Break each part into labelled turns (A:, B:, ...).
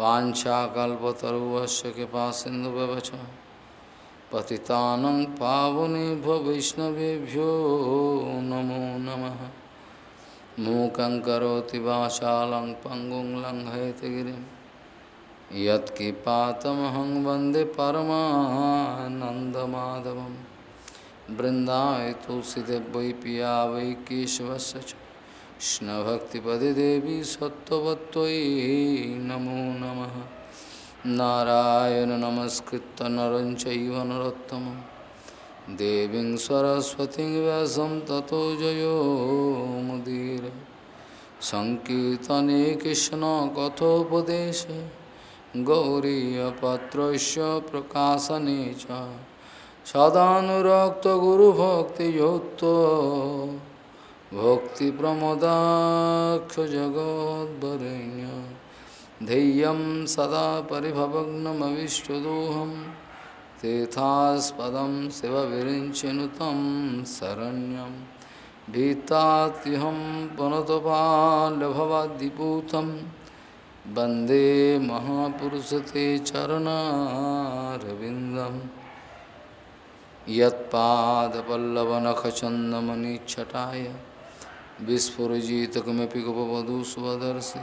A: वाछाकल्पतरुवश कृपा सिंधु व्यवच पतितानं पावनेभ्यो वैष्णवेभ्यो नमो नमः। मूकं करोति वाचालं पङ्गुं लङ्घयति गिरिं। यत्किपातमहं वंदे परमानन्दमाधवं तुलसीदेव वै पिया वै केशवस्य कृष्णभक्तिपदे देवी सत्त्ववत्त्वयि नमो नमः। नारायण नमस्कृत्य नरं चैव देवीं सरस्वतीं व्यासं ततो जयो मुदीर। सङ्कीर्तने कृष्णकथोपदेशे गौरीयपत्रस्य प्रकाशने च। सदानुरक्तगुरुभक्तियोक्तो भक्तिप्रमोदाक्षजगोद्वरेण्य धैर्यं सदा परिभवग्नमविष्टदोहं। तेथास्पदं शिवविरिञ्चिनुतं शरण्यं। भीतात्यहं पुनतपाल्यभवाद्दिपूतं वंदे महापुरुषते चरणारविन्दम् यत्पादपल्लवनखचन्दमनिच्छटाय विस्फुजितकमपि गपवधू स्वदर्शि।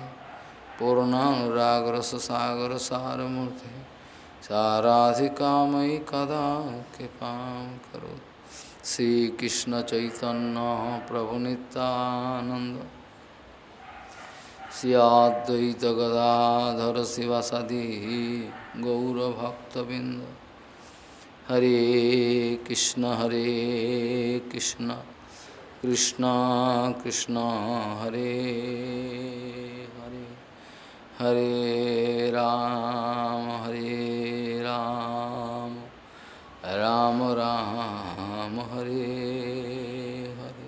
A: पूर्णानुरागरससागरसारमूर्ति। साराधिकामयि कदा कृपां करो। श्रीकृष्ण चैतन्य प्रभु श्रीकृष्णचैतन्य प्रभुनितानन्द सियाद्वैतगदाधर शिवसदि गौरभक्तबिन्द। हरे कृष्ण हरे कृष्ण। कृष्ण कृष्ण हरे हरे हरे राम हरे राम राम राम हरे हरे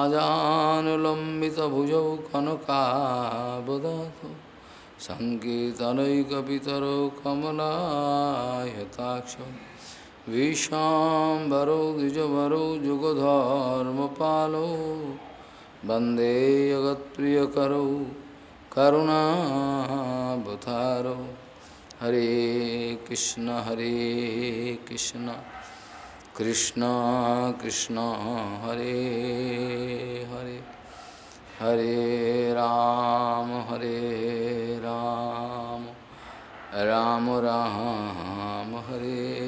A: आजानुलम्बितभुजौ कनकाबदातु सङ्कीर्तनैकपितरौ कमलायताक्षौ विशाम्बरो द्विजवरो जुगधर्मपालो। वंदे जगत्प्रियकरौ करुणावतारो हरे कृष्ण हरे कृष्ण। कृष्ण कृष्ण, हरे हरे। हरे राम हरे राम। राम राम, हरे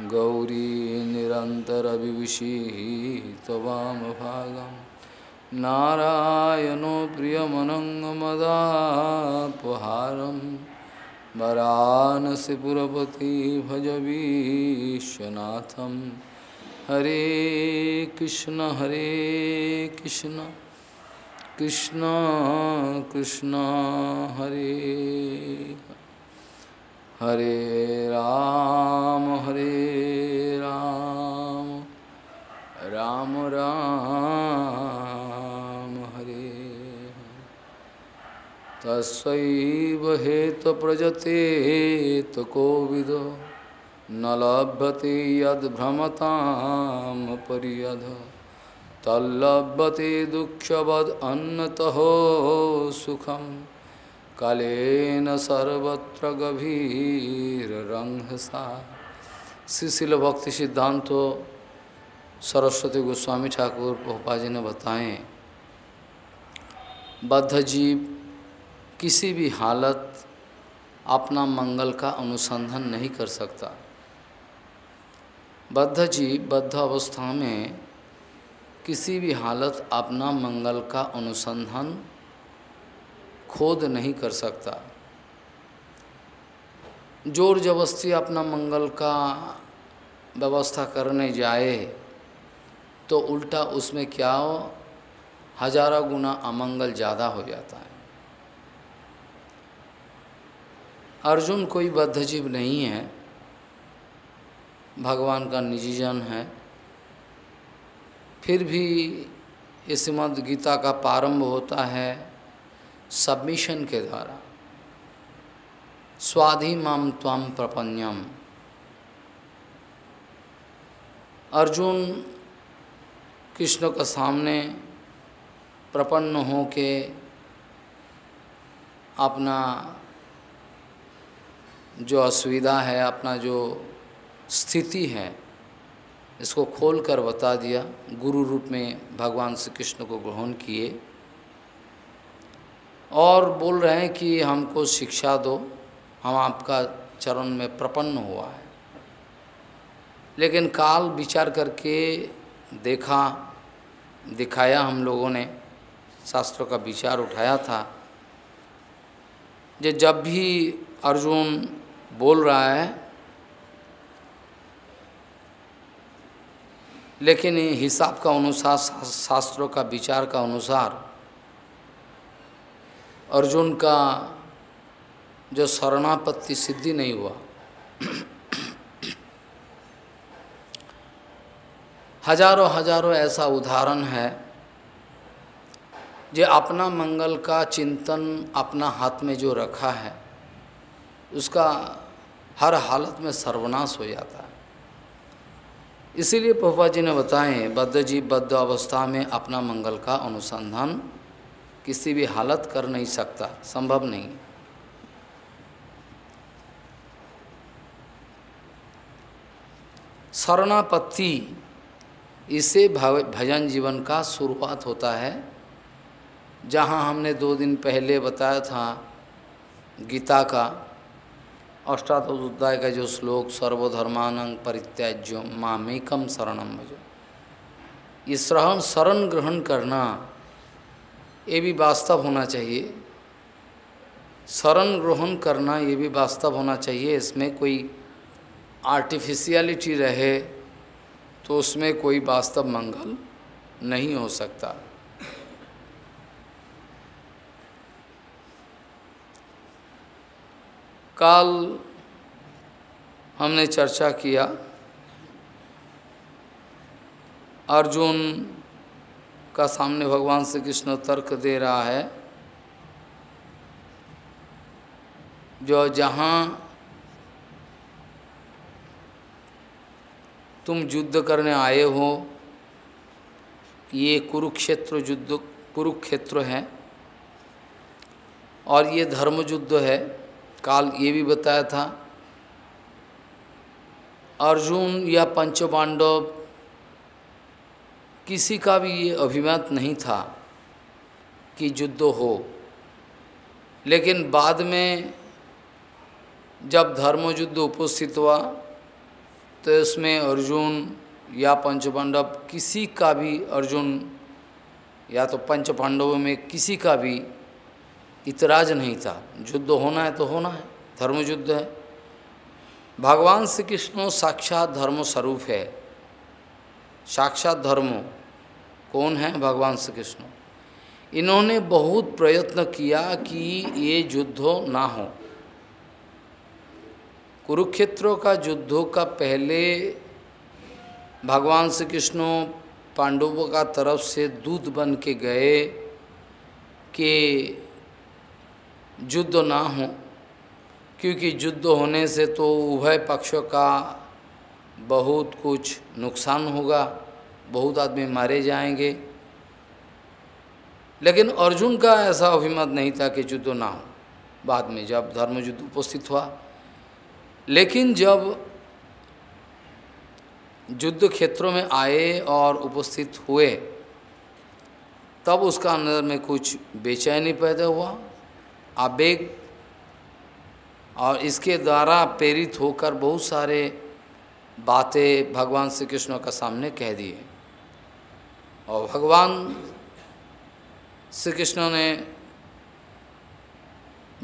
A: गौरी निरन्तरविभूषिः त्ववामभागं नारायणो प्रियमनङ्गमदापहारं वरानसिपुरपति भजवीश्वनाथं हरे कृष्ण हरे कृष्ण। कृष्ण कृष्ण हरे। हरे राम हरे राम। राम राम, हरे तस्व हेतुप्रजते तो कोविद। न लभते यद्भ्रमतां पर्यध। तल्लभते दुःखवद् अन्नतः सुखम्। कालेन सर्वत्र गभीर रंगसा। श्रीशिल भक्ति सिद्धांत सरस्वती गोस्वामी ठाकुर पोपा जी ने बताएँ बद्ध जीव किसी भी हालत अपना मंगल का अनुसंधान नहीं कर सकता। बद्ध जीव बद्ध अवस्था में किसी भी हालत अपना मंगल का अनुसंधान खोद नहीं कर सकता। ज़ोर जबरस्ती अपना मंगल का व्यवस्था करने जाए तो उल्टा उसमें क्या हो? हज़ारों गुना अमंगल ज़्यादा हो जाता है। अर्जुन कोई बद्धजीव नहीं है। भगवान का निजी जन है। फिर भी इस गीता का प्रारंभ होता है। सबमिशन के द्वारा। स्वाधि माम त्वम प्रपन्यम अर्जुन कृष्ण के सामने प्रपन्न हो के अपना जो असुविधा है, अपना जो स्थिति है, इसको खोल कर बता दिया। गुरु रूप में भगवान श्री कृष्ण को ग्रहण किए। और बोल रहे हैं कि हमको शिक्षा दो, हम आपका चरण में प्रपन्न हुआ है। लेकिन काल विचार करके देखा, दिखाया हम लोगों ने, शास्त्रों का विचार उठाया था। जो जब भी अर्जुन बोल रहा है, लेकिन हिसाब का अनुसार, शास्त्रों का विचार का अनुसार अर्जुन का जो शरणापत्ति सिद्धि नहीं हुआ। हज़ारों हज़ारों ऐसा उदाहरण है जो अपना मंगल का चिंतन अपना हाथ में जो रखा है, उसका हर हालत में सर्वनाश हो जाता है। इसीलिए पहुपा जी ने बताएँ बद्ध जी बद्ध अवस्था में अपना मंगल का अनुसंधान किसी भी हालत कर नहीं सकता, संभव नहीं शरणापत्ति इससे भजन जीवन का शुरुआत होता है। जहाँ हमने दो दिन पहले बताया था, गीता का अष्टादोध्याय का जो श्लोक, सर्वधर्मानंग परित्याज्य मामेकम शरणम भजो। ये शरण ग्रहण करना ये भी वास्तव होना चाहिए। शरण ग्रहण करना ये भी वास्तव होना चाहिए। इसमें कोई आर्टिफिशियलिटी रहे तो उसमें कोई वास्तव मंगल नहीं हो सकता। काल हमने चर्चा किया। अर्जुन का सामने भगवान श्री कृष्ण तर्क दे रहा है, जो जहाँ तुम युद्ध करने आए हो, ये कुरुक्षेत्र युद्ध, कुरुक्षेत्र है, और ये धर्म युद्ध है, काल ये भी बताया था। अर्जुन या पंच पांडव किसी का भी ये अभिमत नहीं था कि युद्ध हो। लेकिन बाद में जब धर्म युद्ध उपस्थित हुआ तो इसमें अर्जुन या पंच पांडव किसी का भी, अर्जुन या तो पंच पांडवों में किसी का भी इतराज नहीं था। युद्ध होना है तो होना है धर्म युद्ध है। भगवान श्री कृष्ण साक्षात धर्म स्वरूप है। साक्षात धर्म। कौन है? भगवान श्री कृष्ण इन्होंने बहुत प्रयत्न किया कि ये युद्ध ना हो। कुरुक्षेत्रों का युद्धों का पहले भगवान श्री कृष्ण पांडवों का तरफ़ से दूध बन के गए कि युद्ध ना हो, क्योंकि युद्ध होने से तो उभय पक्षों का बहुत कुछ नुकसान होगा। बहुत आदमी मारे जाएँगे। लेकिन अर्जुन का ऐसा अभिमत नहीं था कि युद्ध ना हो। बाद में जब धर्म युद्ध उपस्थित हुआ। लेकिन जब युद्ध क्षेत्रों में आए और उपस्थित हुए, तब उसका अंदर में कुछ बेचैनी पैदा हुआ, आवेग, और इसके द्वारा प्रेरित होकर बहुत सारे बातें भगवान श्री कृष्ण का सामने कह दिए। और भगवान श्री कृष्ण ने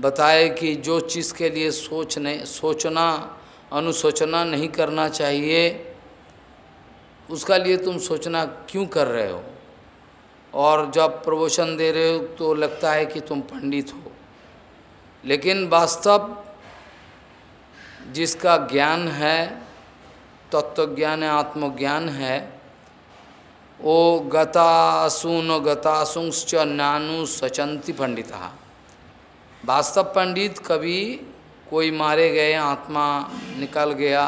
A: बताए कि जो चीज़ के लिए सोच नहीं सोचना, अनुसोचना नहीं करना चाहिए, उसका लिए तुम सोचना क्यों कर रहे हो? और जब प्रवोचन दे रहे हो तो लगता है कि तुम पंडित हो। लेकिन वास्तव जिसका ज्ञान है तत्व ज्ञान है आत्मज्ञान है वो गतासून गतासुंश्च नानु सचंती पंडिता। वास्तव पंडित कभी कोई मारे गए, आत्मा निकल गया,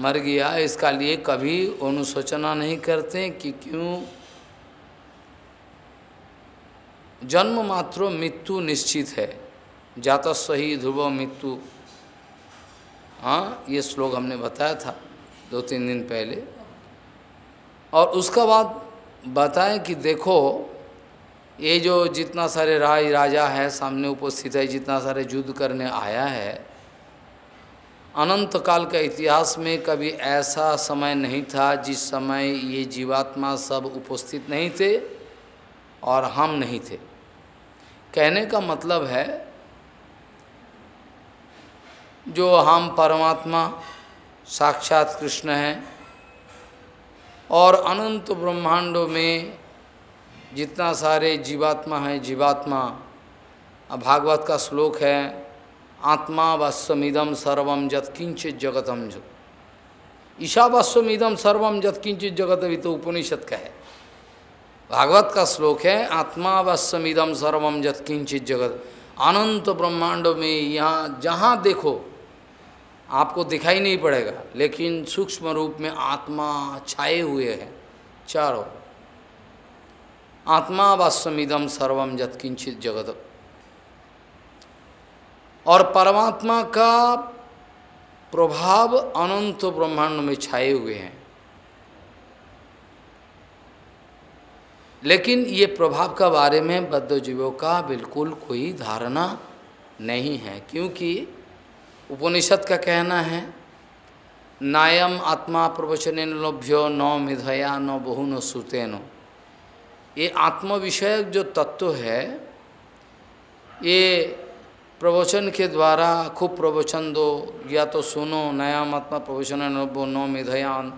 A: मर गया, इसका लिए कभी अनुशोचना नहीं करते कि क्यों? जन्म मात्र मृत्यु निश्चित है। जात सही ध्रुव मृत्यु। हाँ ये श्लोक हमने बताया था दो तीन दिन पहले। और उसका बाद बताएँ कि देखो, ये जो जितना सारे राज राजा है, सामने उपस्थित है, जितना सारे युद्ध करने आया है अनंत काल का इतिहास में कभी ऐसा समय नहीं था जिस समय ये जीवात्मा सब उपस्थित नहीं थे और हम नहीं थे। कहने का मतलब है, जो हम परमात्मा, साक्षात कृष्ण हैं और अनंत ब्रह्मांडों में जितना सारे जीवात्मा हैं, जीवात्मा। भागवत का श्लोक है आत्मा वस्वमिदम सर्वम जत्किंचित जगतम ईशा वस्वमिदम सर्वम जत्किंचित जगत अभी तो उपनिषद का है भागवत का श्लोक है आत्मा वस्वमिदम सर्वम जत्किंचित जगत। अनंत ब्रह्मांडों में यहाँ, जहाँ देखो आपको दिखाई नहीं पड़ेगा, लेकिन सूक्ष्म रूप में आत्मा छाए हुए हैं, चारों। आत्मा वास्वमिदम सर्वम जत्किंचित जगत। और परमात्मा का प्रभाव अनंत ब्रह्मांड में छाए हुए हैं। लेकिन ये प्रभाव का बारे में बद्ध जीवों का बिल्कुल कोई धारणा नहीं है, क्योंकि उपनिषद का कहना है, नायम आत्मा प्रवचन लोभ्यो न मिधया न बहु न सुतेनो। ये आत्म विषयक जो तत्व है, ये प्रवचन के द्वारा खूब प्रवचन दो, या तो सुनो नया आत्मा प्रवचन नब्बो न मिधयान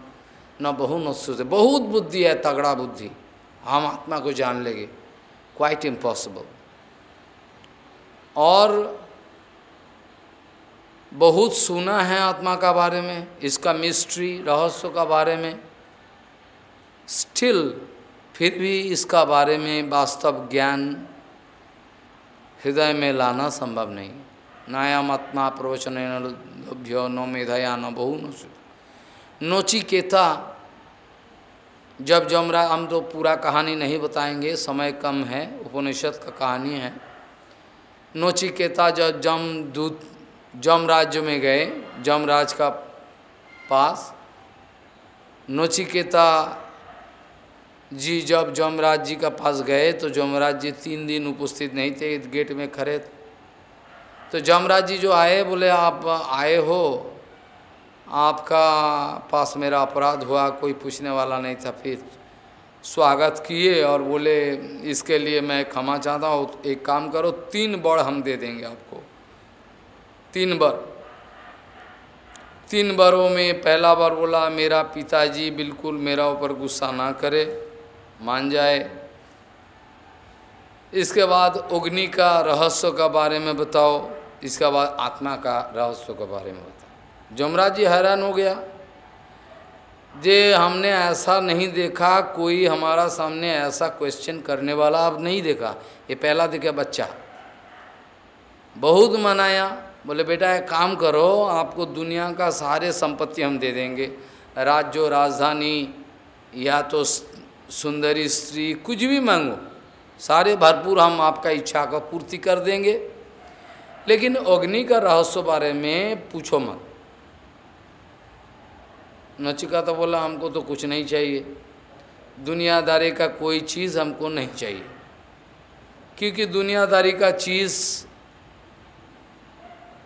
A: न बहु न सुते। बहुत बुद्धि है, तगड़ा बुद्धि। हम आत्मा को जान लेंगे। क्वाइट इम्पॉसिबल और बहुत सुना है आत्मा का बारे में, इसका मिस्ट्री रहस्य का बारे में। स्टिल फिर भी इसका बारे में वास्तव ज्ञान हृदय में लाना संभव नहीं। नायाम आत्मा प्रवचन लभ्य नो मेधया न बहु नो नोचिकेता, जब जमरा, हम तो पूरा कहानी नहीं बताएँगे, समय कम है, उपनिषद का कहानी है। नोचिकेता, जब जम दूत जम राज्य में गए जमराज का पास, नोचिकेता जी जब जमराज जी का पास गए तो जमराज जी तीन दिन उपस्थित नहीं थे गेट में खड़े तो जमराज जी जो आए, बोले, आप आए हो? आपका पास मेरा अपराध हुआ, कोई पूछने वाला नहीं था। फिर स्वागत किए और बोले, इसके लिए मैं क्षमा चाहता हूँ, एक काम करो, तीन बड़ हम दे देंगे आपको। तीन बार। तीन बारों में पहला बार बोला, मेरा पिताजी बिल्कुल मेरा ऊपर गुस्सा ना करे, मान जाए। इसके बाद अग्नि का रहस्य का बारे में बताओ। इसके बाद आत्मा का रहस्य के बारे में बताओ। जमराज जी हैरान हो गया। जे हमने ऐसा नहीं देखा, कोई हमारा सामने ऐसा क्वेश्चन करने वाला अब नहीं देखा। ये पहला देखा बच्चा। बहुत मनाया। बोले, बेटा, एक काम करो, आपको दुनिया का सारे संपत्ति हम दे देंगे। राज्य राजधानी या तो सुंदरी स्त्री, कुछ भी मांगो, सारे भरपूर हम आपका इच्छा का पूर्ति कर देंगे। लेकिन अग्नि का रहस्य बारे में पूछो मत। नचिका तो बोला, हमको तो कुछ नहीं चाहिए। दुनियादारी का कोई चीज़ हमको नहीं चाहिए। क्योंकि दुनियादारी का चीज़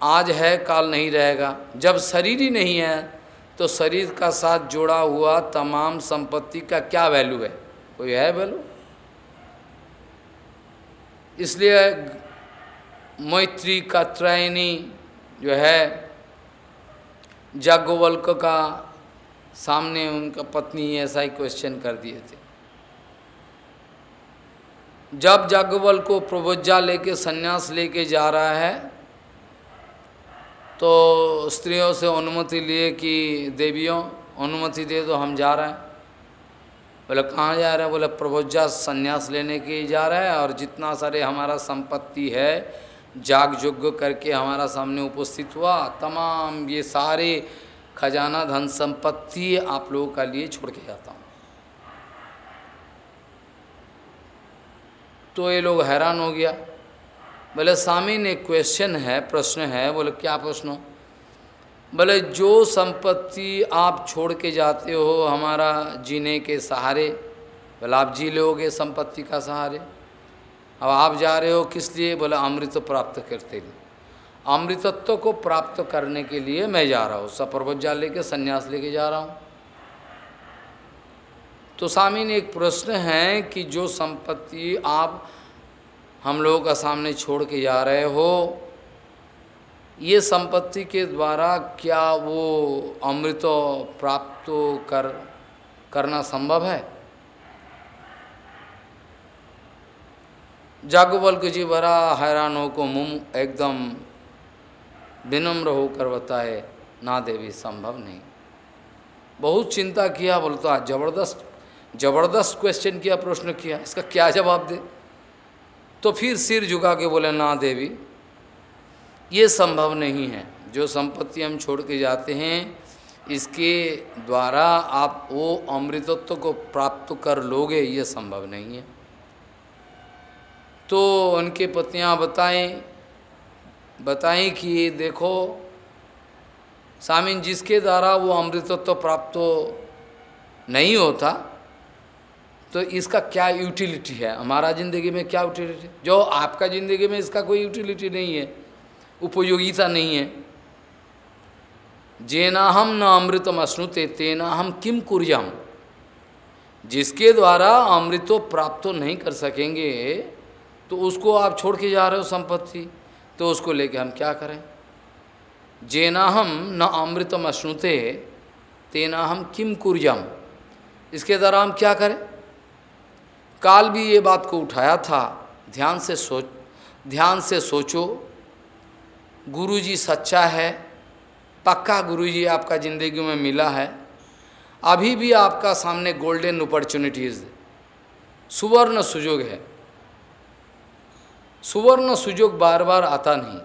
A: आज है, काल नहीं रहेगा। जब शरीर ही नहीं है तो शरीर का साथ जोड़ा हुआ तमाम संपत्ति का क्या वैल्यू है? कोई है वैल्यू इसलिए मैत्री का त्रैनी जो है जागोवल्क का सामने उनका पत्नी ऐसा ही क्वेश्चन कर दिए थे। जब जागोवल को प्रबोज्जा लेके, संन्यास लेके जा रहा है तो स्त्रियों से अनुमति लिए कि देवियों, अनुमति दे दो हम जा रहे हैं। बोले, कहाँ जा रहे हैं? बोले, प्रभोजा संन्यास लेने के जा रहे हैं और जितना सारे हमारा संपत्ति है, जाग योग्य करके हमारा सामने उपस्थित हुआ, तमाम ये सारे खजाना धन संपत्ति आप लोगों का लिए छोड़ के जाता हूँ। तो ये लोग हैरान हो गया। बोले स्वामी ने क्वेश्चन है, प्रश्न है। बोले, क्या प्रश्न? बोले, जो संपत्ति आप छोड़ के जाते हो हमारा जीने के सहारे, बोले, आप जी लोगे संपत्ति का सहारे। अब आप जा रहे हो किस लिए? बोले, अमृत प्राप्त करते लिए अमृतत्व को प्राप्त करने के लिए मैं जा रहा हूँ। सप्रभज्जा लेके संन्यास लेके जा रहा हूँ। तो स्वामी ने एक प्रश्न है कि जो संपत्ति आप हम लोगों का सामने छोड़ के जा रहे हो। ये संपत्ति के द्वारा क्या वो अमृत प्राप्त कर, करना संभव है? जागोबल जागोबल्क जी बड़ा हैरान हो को मुँह एकदम विनम्र होकर बताए, ना देवी, संभव नहीं। बहुत चिंता किया, बोलता, ज़बरदस्त ज़बरदस्त क्वेश्चन किया, प्रश्न किया, इसका क्या जवाब दे? तो फिर सिर झुका के बोले, ना देवी, ये संभव नहीं है। जो संपत्ति हम छोड़ के जाते हैं, इसके द्वारा आप वो अमृतत्व को प्राप्त कर लोगे, ये संभव नहीं है। तो उनके पत्नियाँ बताएँ बताएँ कि देखो, सामिन, जिसके द्वारा वो अमृतत्व प्राप्त नहीं होता तो इसका क्या यूटिलिटी है? हमारा ज़िंदगी में क्या यूटिलिटी जो आपका ज़िंदगी में इसका कोई यूटिलिटी नहीं है, उपयोगिता नहीं है। जेना हम न अमृतम अश्नुते, तेना हम किम कुर्यम? जिसके द्वारा अमृतो प्राप्त नहीं कर सकेंगे तो उसको आप छोड़ के जा रहे हो संपत्ति। तो उसको लेके हम क्या करें? जेना हम न अमृतम अश्नुते, तेना हम किम कुर्यम? इसके द्वारा हम क्या करें? काल भी ये बात को उठाया था, ध्यान से सोच, ध्यान से सोचो। गुरुजी सच्चा है, पक्का गुरुजी आपका ज़िंदगी में मिला है। अभी भी आपका सामने गोल्डन अपॉर्चुनिटीज़ सुवर्ण सुजोग है। सुवर्ण सुजोग बार बार आता नहीं।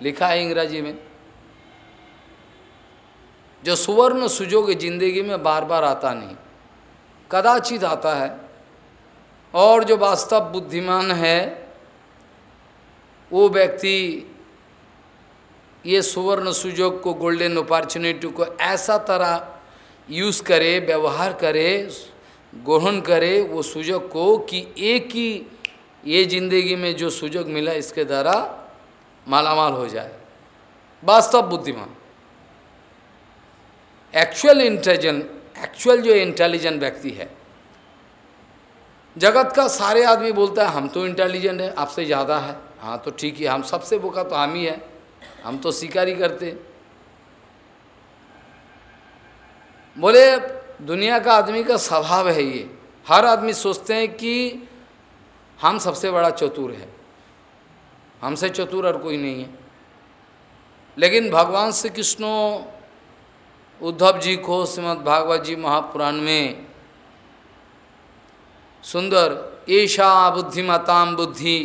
A: लिखा है इंग्राजी में। जो सुवर्ण सुजोग ज़िंदगी में बार बार आता नहीं। कदाचित आता है। और जो वास्तव बुद्धिमान है, वो व्यक्ति ये सुवर्ण सुजोग को गोल्डन अपॉर्चुनिटी को ऐसा तरह यूज़ करे, व्यवहार करे, ग्रहण करे, वो सुजोग को कि एक ही ये ज़िंदगी में जो सुजोग मिला, इसके द्वारा मालामाल हो जाए। वास्तव बुद्धिमान। एक्चुअल इंटेलिजेंट एक्चुअल जो इंटेलिजेंट व्यक्ति है। जगत का सारे आदमी बोलता है, हम तो इंटेलिजेंट है, आपसे ज़्यादा है। हाँ तो ठीक है, हम सबसे बोका तो हम ही है, हम तो स्वीकार ही। करते बोले, दुनिया का आदमी का स्वभाव है ये। हर आदमी सोचते हैं कि हम सबसे बड़ा चतुर है। हमसे चतुर और कोई नहीं है। लेकिन भगवान श्री कृष्ण उद्धव जी को श्रीमद् भागवत जी महापुराण में सुंदर ऐशा बुद्धिमताम बुद्धि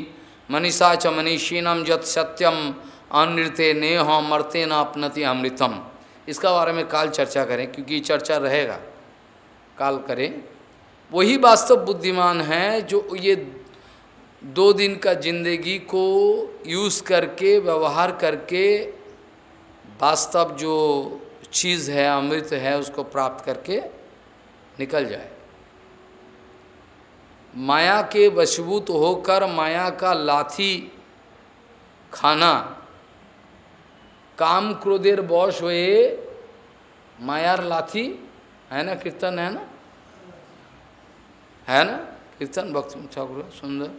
A: मनीषा च मनीषीनम जत सत्यम अनृत्य नेह मरते न अपनति अमृतम। इसका बारे में काल चर्चा करें, क्योंकि चर्चा रहेगा। काल करें। वही वास्तव बुद्धिमान है जो ये दो दिन का ज़िंदगी को यूज़ करके, व्यवहार करके वास्तव जो चीज़ है, अमृत है, उसको प्राप्त करके निकल जाए। माया के वशभूत होकर माया का लाथी खाना, काम क्रोधेर बॉश हुए, मायार लाथी है ना कीर्तन, है ना? है ना? कीर्तन, भक्त ठाकुर, सुंदर।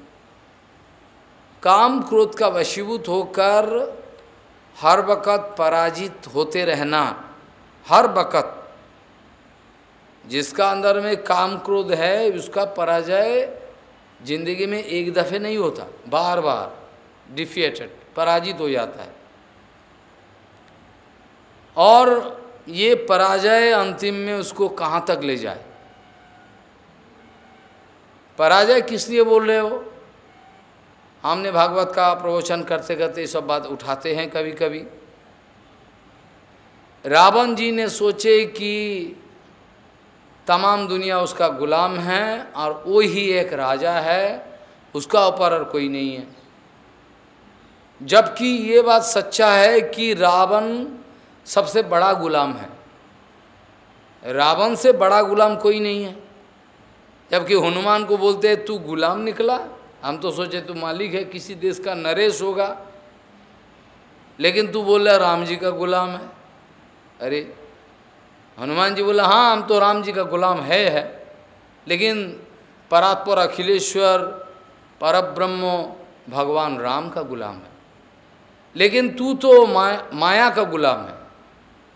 A: काम क्रोध का वशीभूत होकर हर वक़्त पराजित होते रहना। हर वक़्त जिसका अंदर में काम क्रोध है, उसका पराजय ज़िंदगी में एक दफ़े नहीं होता बार बार डिफिएटेड, पराजित हो जाता है। और ये पराजय अंतिम में उसको कहाँ तक ले जाए? पराजय किस लिए बोल रहे हो? हमने भागवत का प्रवचन करते करते ये सब बात उठाते हैं कभी कभी रावण जी ने सोचे कि तमाम दुनिया उसका गुलाम है और वो ही एक राजा है, उसका ऊपर और कोई नहीं है। जबकि ये बात सच्चा है कि रावण सबसे बड़ा गुलाम है। रावण से बड़ा गुलाम कोई नहीं है। जबकि हनुमान को बोलते हैं, तू गुलाम निकला। हम तो सोचे तू मालिक है, किसी देश का नरेश होगा। लेकिन तू बोल रहा राम जी का गुलाम है। अरे हनुमान जी बोला हाँ हम तो राम जी का गुलाम है है। लेकिन परात्पर अखिलेश्वर परब्रह्म भगवान राम का गुलाम है। लेकिन तू तो माया, माया का गुलाम है।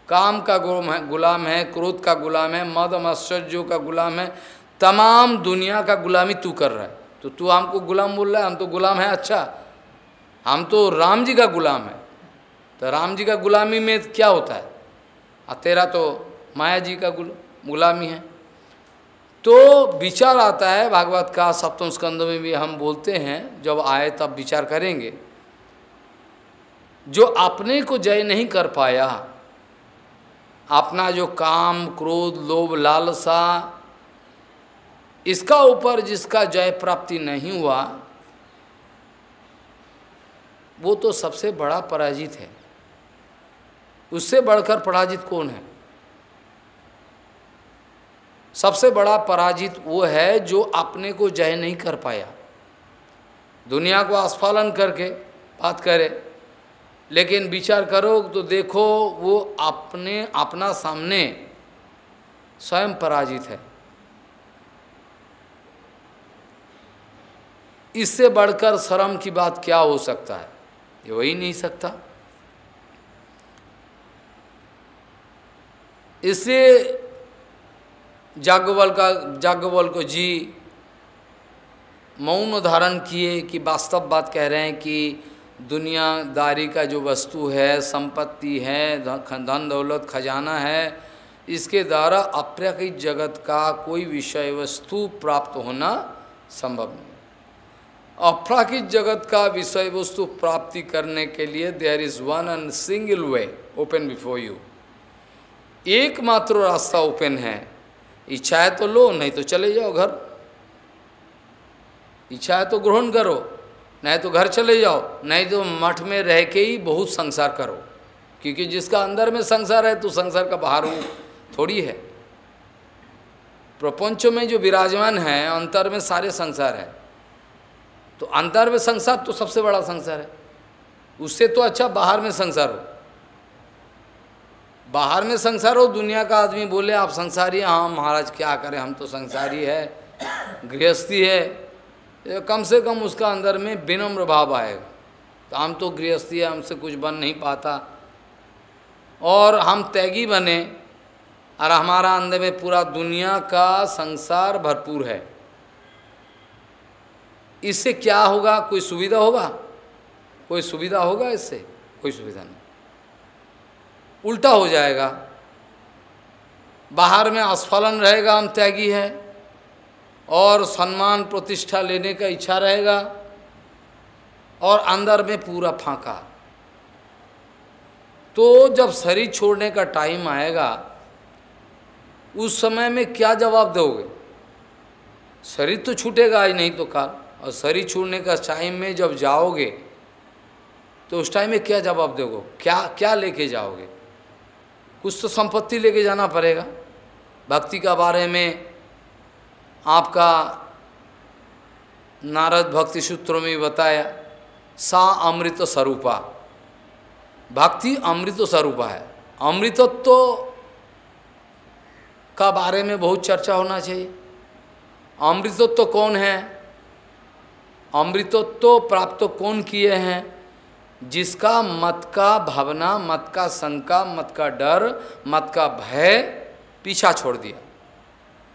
A: काम का गुलाम है गुलाम है क्रोध का गुलाम है मद मत्सर्यों का गुलाम है तमाम दुनिया का गुलामी तू कर रहा है। तो तू हमको गुलाम बोल रहा है हम तो गुलाम है अच्छा। हम तो राम जी का गुलाम है। तो राम जी का गुलामी में क्या होता है? और तेरा तो माया जी का गुलामी है। तो विचार आता है भागवत का, सप्तम स्कंद में भी हम बोलते हैं, जब आए तब विचार करेंगे। जो अपने को जय नहीं कर पाया, अपना जो काम, क्रोध, लोभ, लालसा, इसका ऊपर जिसका जय प्राप्ति नहीं हुआ, वो तो सबसे बड़ा पराजित है। उससे बढ़कर पराजित कौन है? सबसे बड़ा पराजित वो है जो अपने को जय नहीं कर पाया। दुनिया को आस्फालन करके बात करे, लेकिन विचार करो तो देखो वो अपने, अपना सामने स्वयं पराजित है। इससे बढ़कर शर्म की बात क्या हो सकता है? ये वही नहीं सकता। इसलिए जागवल का जागवल को जी मौन धारण किए कि वास्तव बात कह रहे हैं कि दुनियादारी का जो वस्तु है, संपत्ति है, धन दौलत, खजाना है, इसके द्वारा अप्राकृत जगत का कोई विषय वस्तु प्राप्त होना संभव नहीं। अप्राकृत जगत का विषय वस्तु प्राप्ति करने के लिए there is one and single way open before you एकमात्र रास्ता ओपन है। इच्छा है तो लो, नहीं तो चले जाओ घर। इच्छा है तो ग्रहण करो, नहीं तो घर चले जाओ, नहीं तो मठ में रह के ही बहुत संसार करो। क्योंकि जिसका अंदर में संसार है तो संसार का बाहर वो थोड़ी है। प्रपंच में जो विराजमान है, अंतर में सारे संसार है। तो अंतर में संसार तो सबसे बड़ा संसार है। उससे तो अच्छा बाहर में संसार हो। बाहर में संसार हो दुनिया का आदमी बोले, आप संसारी हाँ। महाराज, क्या करें? हम तो संसारी है। गृहस्थी है। कम से कम उसका अंदर में विनम्र भाव आएगा। तो हम तो गृहस्थी है, हमसे कुछ बन नहीं पाता। और हम तैगी बने, और हमारा अंदर में पूरा दुनिया का संसार भरपूर है। इससे क्या होगा? कोई सुविधा होगा? कोई सुविधा होगा इससे? कोई सुविधा नहीं। उल्टा हो जाएगा। बाहर में आस्फलन रहेगा हम त्यागी है, और सम्मान प्रतिष्ठा लेने का इच्छा रहेगा, और अंदर में पूरा फांका। तो जब शरीर छोड़ने का टाइम आएगा, उस समय में क्या जवाब दोगे? शरीर तो छूटेगा आज नहीं तो काल, और शरीर छोड़ने का टाइम में जब जाओगे तो उस टाइम में क्या जवाब दोगे? क्या क्या लेके जाओगे? कुछ तो संपत्ति लेके जाना पड़ेगा। भक्ति का बारे में आपका नारद भक्ति सूत्रों में बताया, सा अमृत स्वरूपा। भक्ति अमृत स्वरूपा है। अमृतत्व तो का बारे में बहुत चर्चा होना चाहिए। अमृतत्व तो कौन है? अमृतत्व तो प्राप्त कौन किए हैं? जिसका मत का भावना, मत का शंका, मत का डर, मत का भय पीछा छोड़ दिया।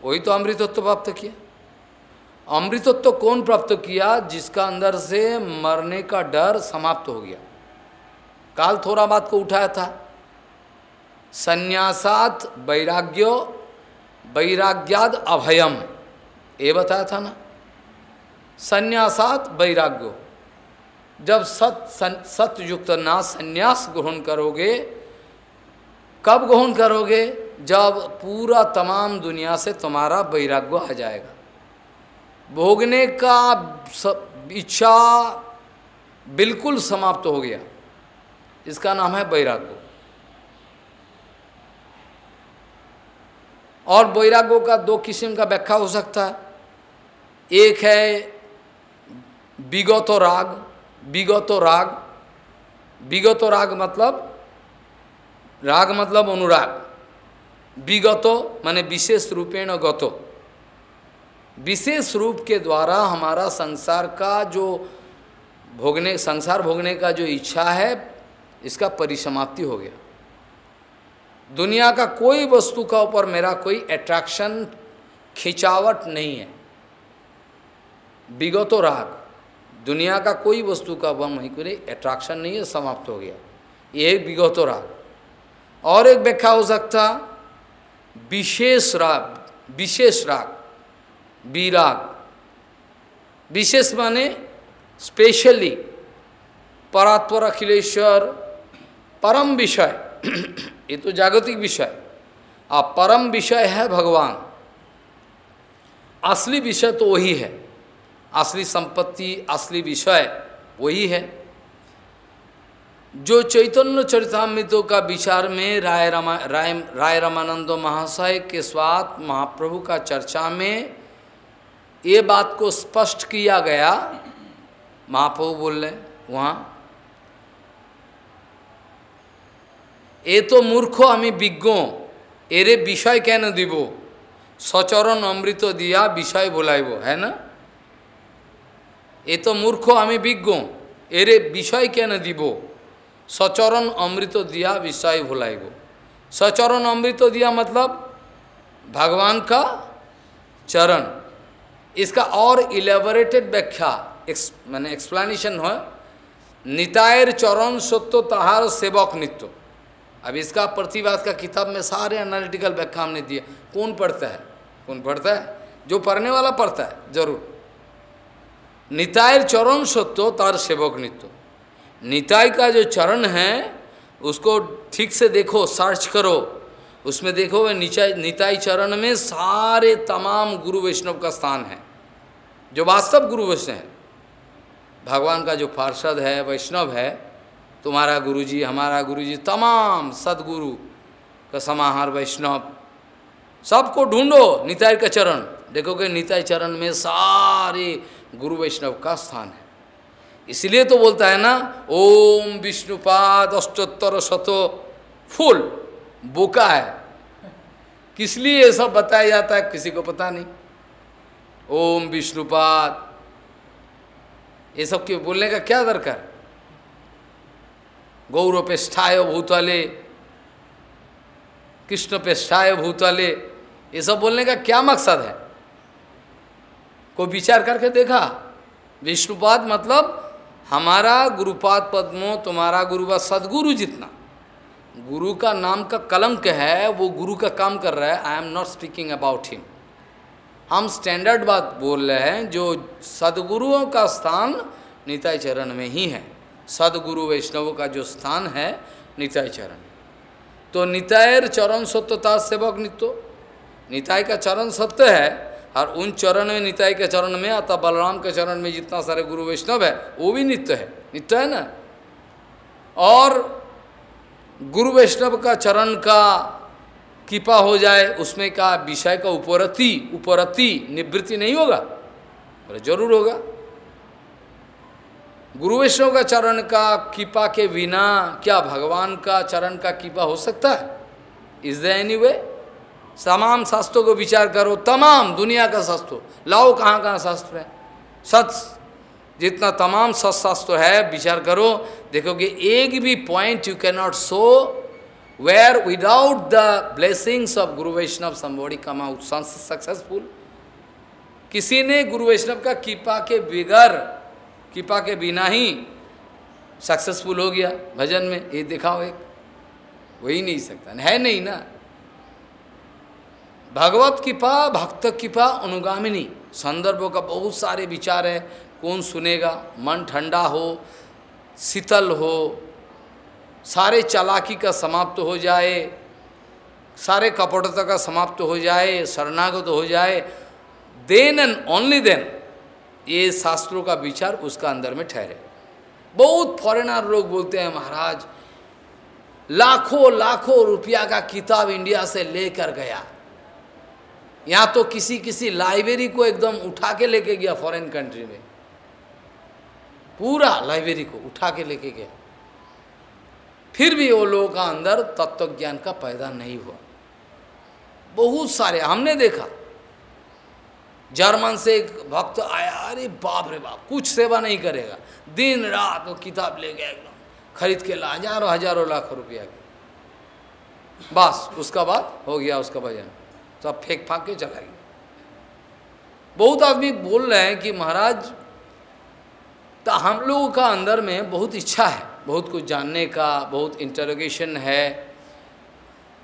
A: वही तो अमृतत्व प्राप्त किया। अमृतत्व कौन प्राप्त किया? जिसका अंदर से मरने का डर समाप्त हो गया। काल थोड़ा बात को उठाया था। संन्यासात वैराग्यो, वैराग्याद अभयम। ये बताया था ना। संन्यासात वैराग्यो। जब सत सतयुक्त ना संन्यास ग्रहण करोगे, कब ग्रहण करोगे? जब पूरा तमाम दुनिया से तुम्हारा वैराग्य आ जाएगा। भोगने का इच्छा बिल्कुल समाप्त हो गया। इसका नाम है वैराग्य। और वैराग्यों का दो किस्म का व्याख्या हो सकता है। एक है विगत राग विगत राग विगत राग मतलब राग मतलब अनुराग। विगतो माने विशेष रूपेण गतो। विशेष रूप के द्वारा हमारा संसार का जो भोगने, संसार भोगने का जो इच्छा है, इसका परिसमाप्ति हो गया। दुनिया का कोई वस्तु का ऊपर मेरा कोई अट्रैक्शन खिंचावट नहीं है। विगतो राग। दुनिया का कोई वस्तु का वह वहीं कोई अट्रैक्शन नहीं है, समाप्त हो गया। ये विगतो राग। और एक व्याख्या हो सकता, विशेष राग विशेष राग, विराग। विशेष माने स्पेशली परात्पर अखिलेश्वर परम विषय। ये तो जागतिक विषय। अब परम विषय है भगवान। असली विषय तो वही है। असली संपत्ति असली विषय वही है जो चैतन्य चरितमृतों का विचार में राय रमा राय राय रामानंद महाशय के स्वाद महाप्रभु का चर्चा में ये बात को स्पष्ट किया गया महाप्रभु बोल रहे वहाँ এ তো মূর্খ আমি বিজ্ঞ এরে বিষয় কেন দিব সচরণ অমৃত দিয়া বিষয় বলাইব হ্যাঁ না এ তো মূর্খ আমি বিজ্ঞ এরে বিষয় কেন দিব सचरण अमृत दिया विषय भुलाई वो सचरण अमृत दिया मतलब भगवान का चरण इसका और इलेबोरेटेड व्याख्या एक्स मैंने एक्सप्लेनेशन हो नितायर चरण सत्य तहार सेवक नित्य अब इसका प्रतिवाद का किताब में सारे एनालिटिकल व्याख्या हमने दिया कौन पढ़ता है कौन पढ़ता है जो पढ़ने वाला पढ़ता है जरूर नितायर चरण सत्य तार सेवक नित्य निताई का जो चरण है, उसको ठीक से देखो सर्च करो। उसमें देखो, वह नीचा, निताई चरण में सारे तमाम गुरु वैष्णव का स्थान है, जो वास्तव गुरु वैष्णव है। भगवान का जो पार्षद है, वैष्णव है, तुम्हारा गुरुजी, हमारा गुरुजी, तमाम सदगुरु का समाहार वैष्णव, सबको ढूंढो निताई का चरण। देखोगे निताई चरण में सारे गुरु वैष्णव का स्थान है। इसलिए तो बोलता है ना, ओम विष्णुपाद अष्टोत्तर शतो, फुल, बोका है। किस लिए ये सब बताया जाता है किसी को पता नहीं। ओम विष्णुपाद ये सब क्यों बोलने का क्या दरकार? गौरपेष्ठाय भूतले, कृष्ण पेष्ठाय भूतले, ये सब बोलने का क्या मकसद है? कोई विचार करके देखा। विष्णुपाद मतलब हमारा गुरुपाद पद्मो, तुम्हारा गुरु व सदगुरु जितना। गुरु का नाम का कलंक है, वो गुरु का काम कर रहा है। I am not speaking about him हम स्टैंडर्ड बात बोल रहे हैं, जो सदगुरुओं का स्थान निताई चरण में ही है। सदगुरु वैष्णवों का जो स्थान है, निताई चरण। तो नितायर चरण सत्यता सेवक नित्य। निताई का चरण सत्य है और उन चरण में, निताई के चरण में, अतः बलराम के चरण में जितना सारे गुरु वैष्णव है, वो भी नित्य है। नित्य है ना? और गुरु वैष्णव का चरण का कृपा हो जाए, उसमें का विषय का उपरति उपरति निवृत्ति नहीं होगा? बोले, ज़रूर होगा। गुरु वैष्णव का चरण का कृपा के बिना क्या भगवान का चरण का कृपा हो सकता है? इज़ द एनी वे तमाम शास्त्रों को विचार करो, तमाम दुनिया का शास्त्र। लाओ कहाँ कहाँ शास्त्र है? सच। जितना तमाम सत्शास्त्र है, विचार करो। देखोगे एक भी point you can not so where without the blessings of guru Vaishnav somebody out successful किसी ने गुरु वैष्णव का कृपा के बिगर, कृपा के बिना ही सक्सेसफुल हो गया। भजन में, ये दिखाओ एक। वही नहीं सकता। है नहीं ना? भगवत कृपा, भक्त कृपा, अनुगामिनी। संदर्भों का बहुत सारे विचार है। कौन सुनेगा? मन ठंडा हो, शीतल हो, सारे चालाकी का समाप्त हो जाए, सारे कपटता का समाप्त हो जाए, शरणागत हो जाए, देन एंड ओनली देन, ये शास्त्रों का विचार उसका अंदर में ठहरे। बहुत फॉरेनर लोग बोलते हैं, महाराज, लाखों लाखों रुपया का किताब इंडिया से लेकर गया। यहाँ तो किसी किसी लाइब्रेरी को एकदम उठा के लेके गया फॉरेन कंट्री में। पूरा लाइब्रेरी को उठा के लेके गया। फिर भी वो लोगों का अंदर तत्व ज्ञान का पैदा नहीं हुआ। बहुत सारे, हमने देखा। जर्मन से एक भक्त आया, अरे बाप रे बाप, कुछ सेवा नहीं करेगा। दिन, रात वो किताब ले गया एकदम, खरीद के ला, हज़ारों हज़ारों लाख रुपया के। बस, उसका बाद हो गया उसका भजन। सब फेंक फाक के चला बहुत आदमी बोल रहे हैं कि महाराज तो हम लोगों का अंदर में बहुत इच्छा है, बहुत कुछ जानने का, बहुत इंटरोगेशन है,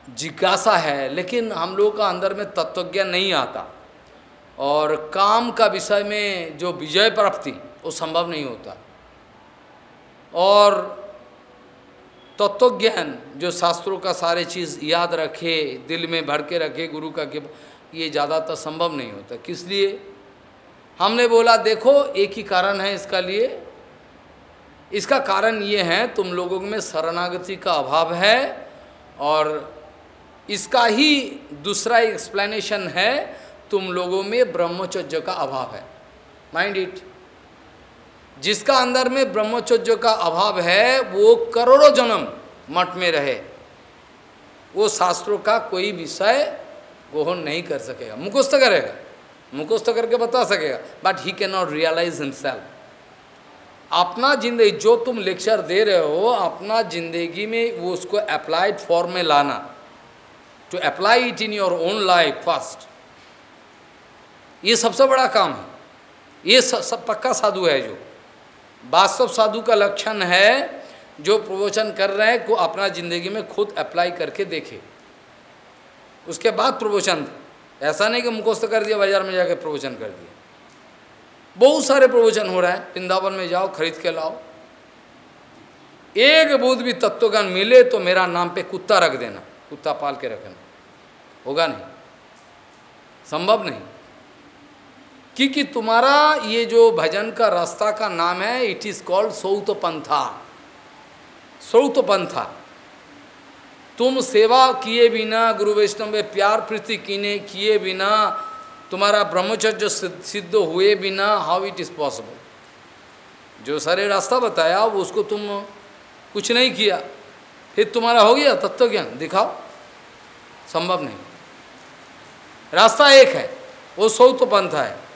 A: जिज्ञासा है, लेकिन हम लोगों का अंदर में तत्वज्ञान नहीं आता। और काम का विषय में जो विजय प्राप्ति, वो संभव नहीं होता। और तत्वज्ञान, जो शास्त्रों का सारे चीज़ याद रखे, दिल में भर के रखे, गुरु का कि ये ज़्यादातर संभव नहीं होता। किस लिए? हमने बोला, देखो, एक ही कारण है इसका लिए। इसका कारण ये है, तुम लोगों में शरणागति का अभाव है और इसका ही दूसरा एक्सप्लेनेशन है, तुम लोगों में ब्रह्मचर्य का अभाव है। माइंड इट जिसका अंदर में ब्रह्मचर्य का अभाव है वो करोड़ों जन्म मठ में रहे। वो शास्त्रों का कोई विषय ग्रहण नहीं कर सकेगा। मुखस्त करेगा। मुखस्त करके बता सकेगा। But he can not realise himself अपना ज़िंदगी जो तुम लेक्चर दे रहे हो अपना ज़िंदगी में वो उसको अप्लाइड फॉर्म में लाना। To apply it in your own life first ये सबसे बड़ा काम है। ये सब, सब पक्का साधु है जो। वास्तव साधु का लक्षण है, जो प्रवचन कर रहे हैं, को अपना ज़िंदगी में खुद अप्लाई करके देखे। उसके बाद प्रवचन ऐसा नहीं कि मुखस्त कर दिया, बाज़ार में जाकर प्रवचन कर दिया। बहुत सारे प्रवचन हो रहे हैं, वृंदावन में जाओ, खरीद के लाओ। एक बुद्ध भी तत्वज्ञान मिले तो मेरा नाम पे कुत्ता रख देना, कुत्ता पाल के रखना। होगा नहीं। संभव नहीं। क्योंकि तुम्हारा ये जो भजन का रास्ता का नाम है इट इज़ कॉल्ड सौत पंथा सौत पंथा तुम सेवा किए बिना, गुरु वैष्णव में प्यार प्रीति किने किए बिना, तुम्हारा ब्रह्मचर्य सिद्ध हुए बिना हाउ इट इज़ पॉसिबल जो सारे रास्ता बताया, वो उसको तुम कुछ नहीं किया। फिर तुम्हारा हो गया तत्व ज्ञान दिखाओ। संभव नहीं। रास्ता एक है, वो सौत पंथा है।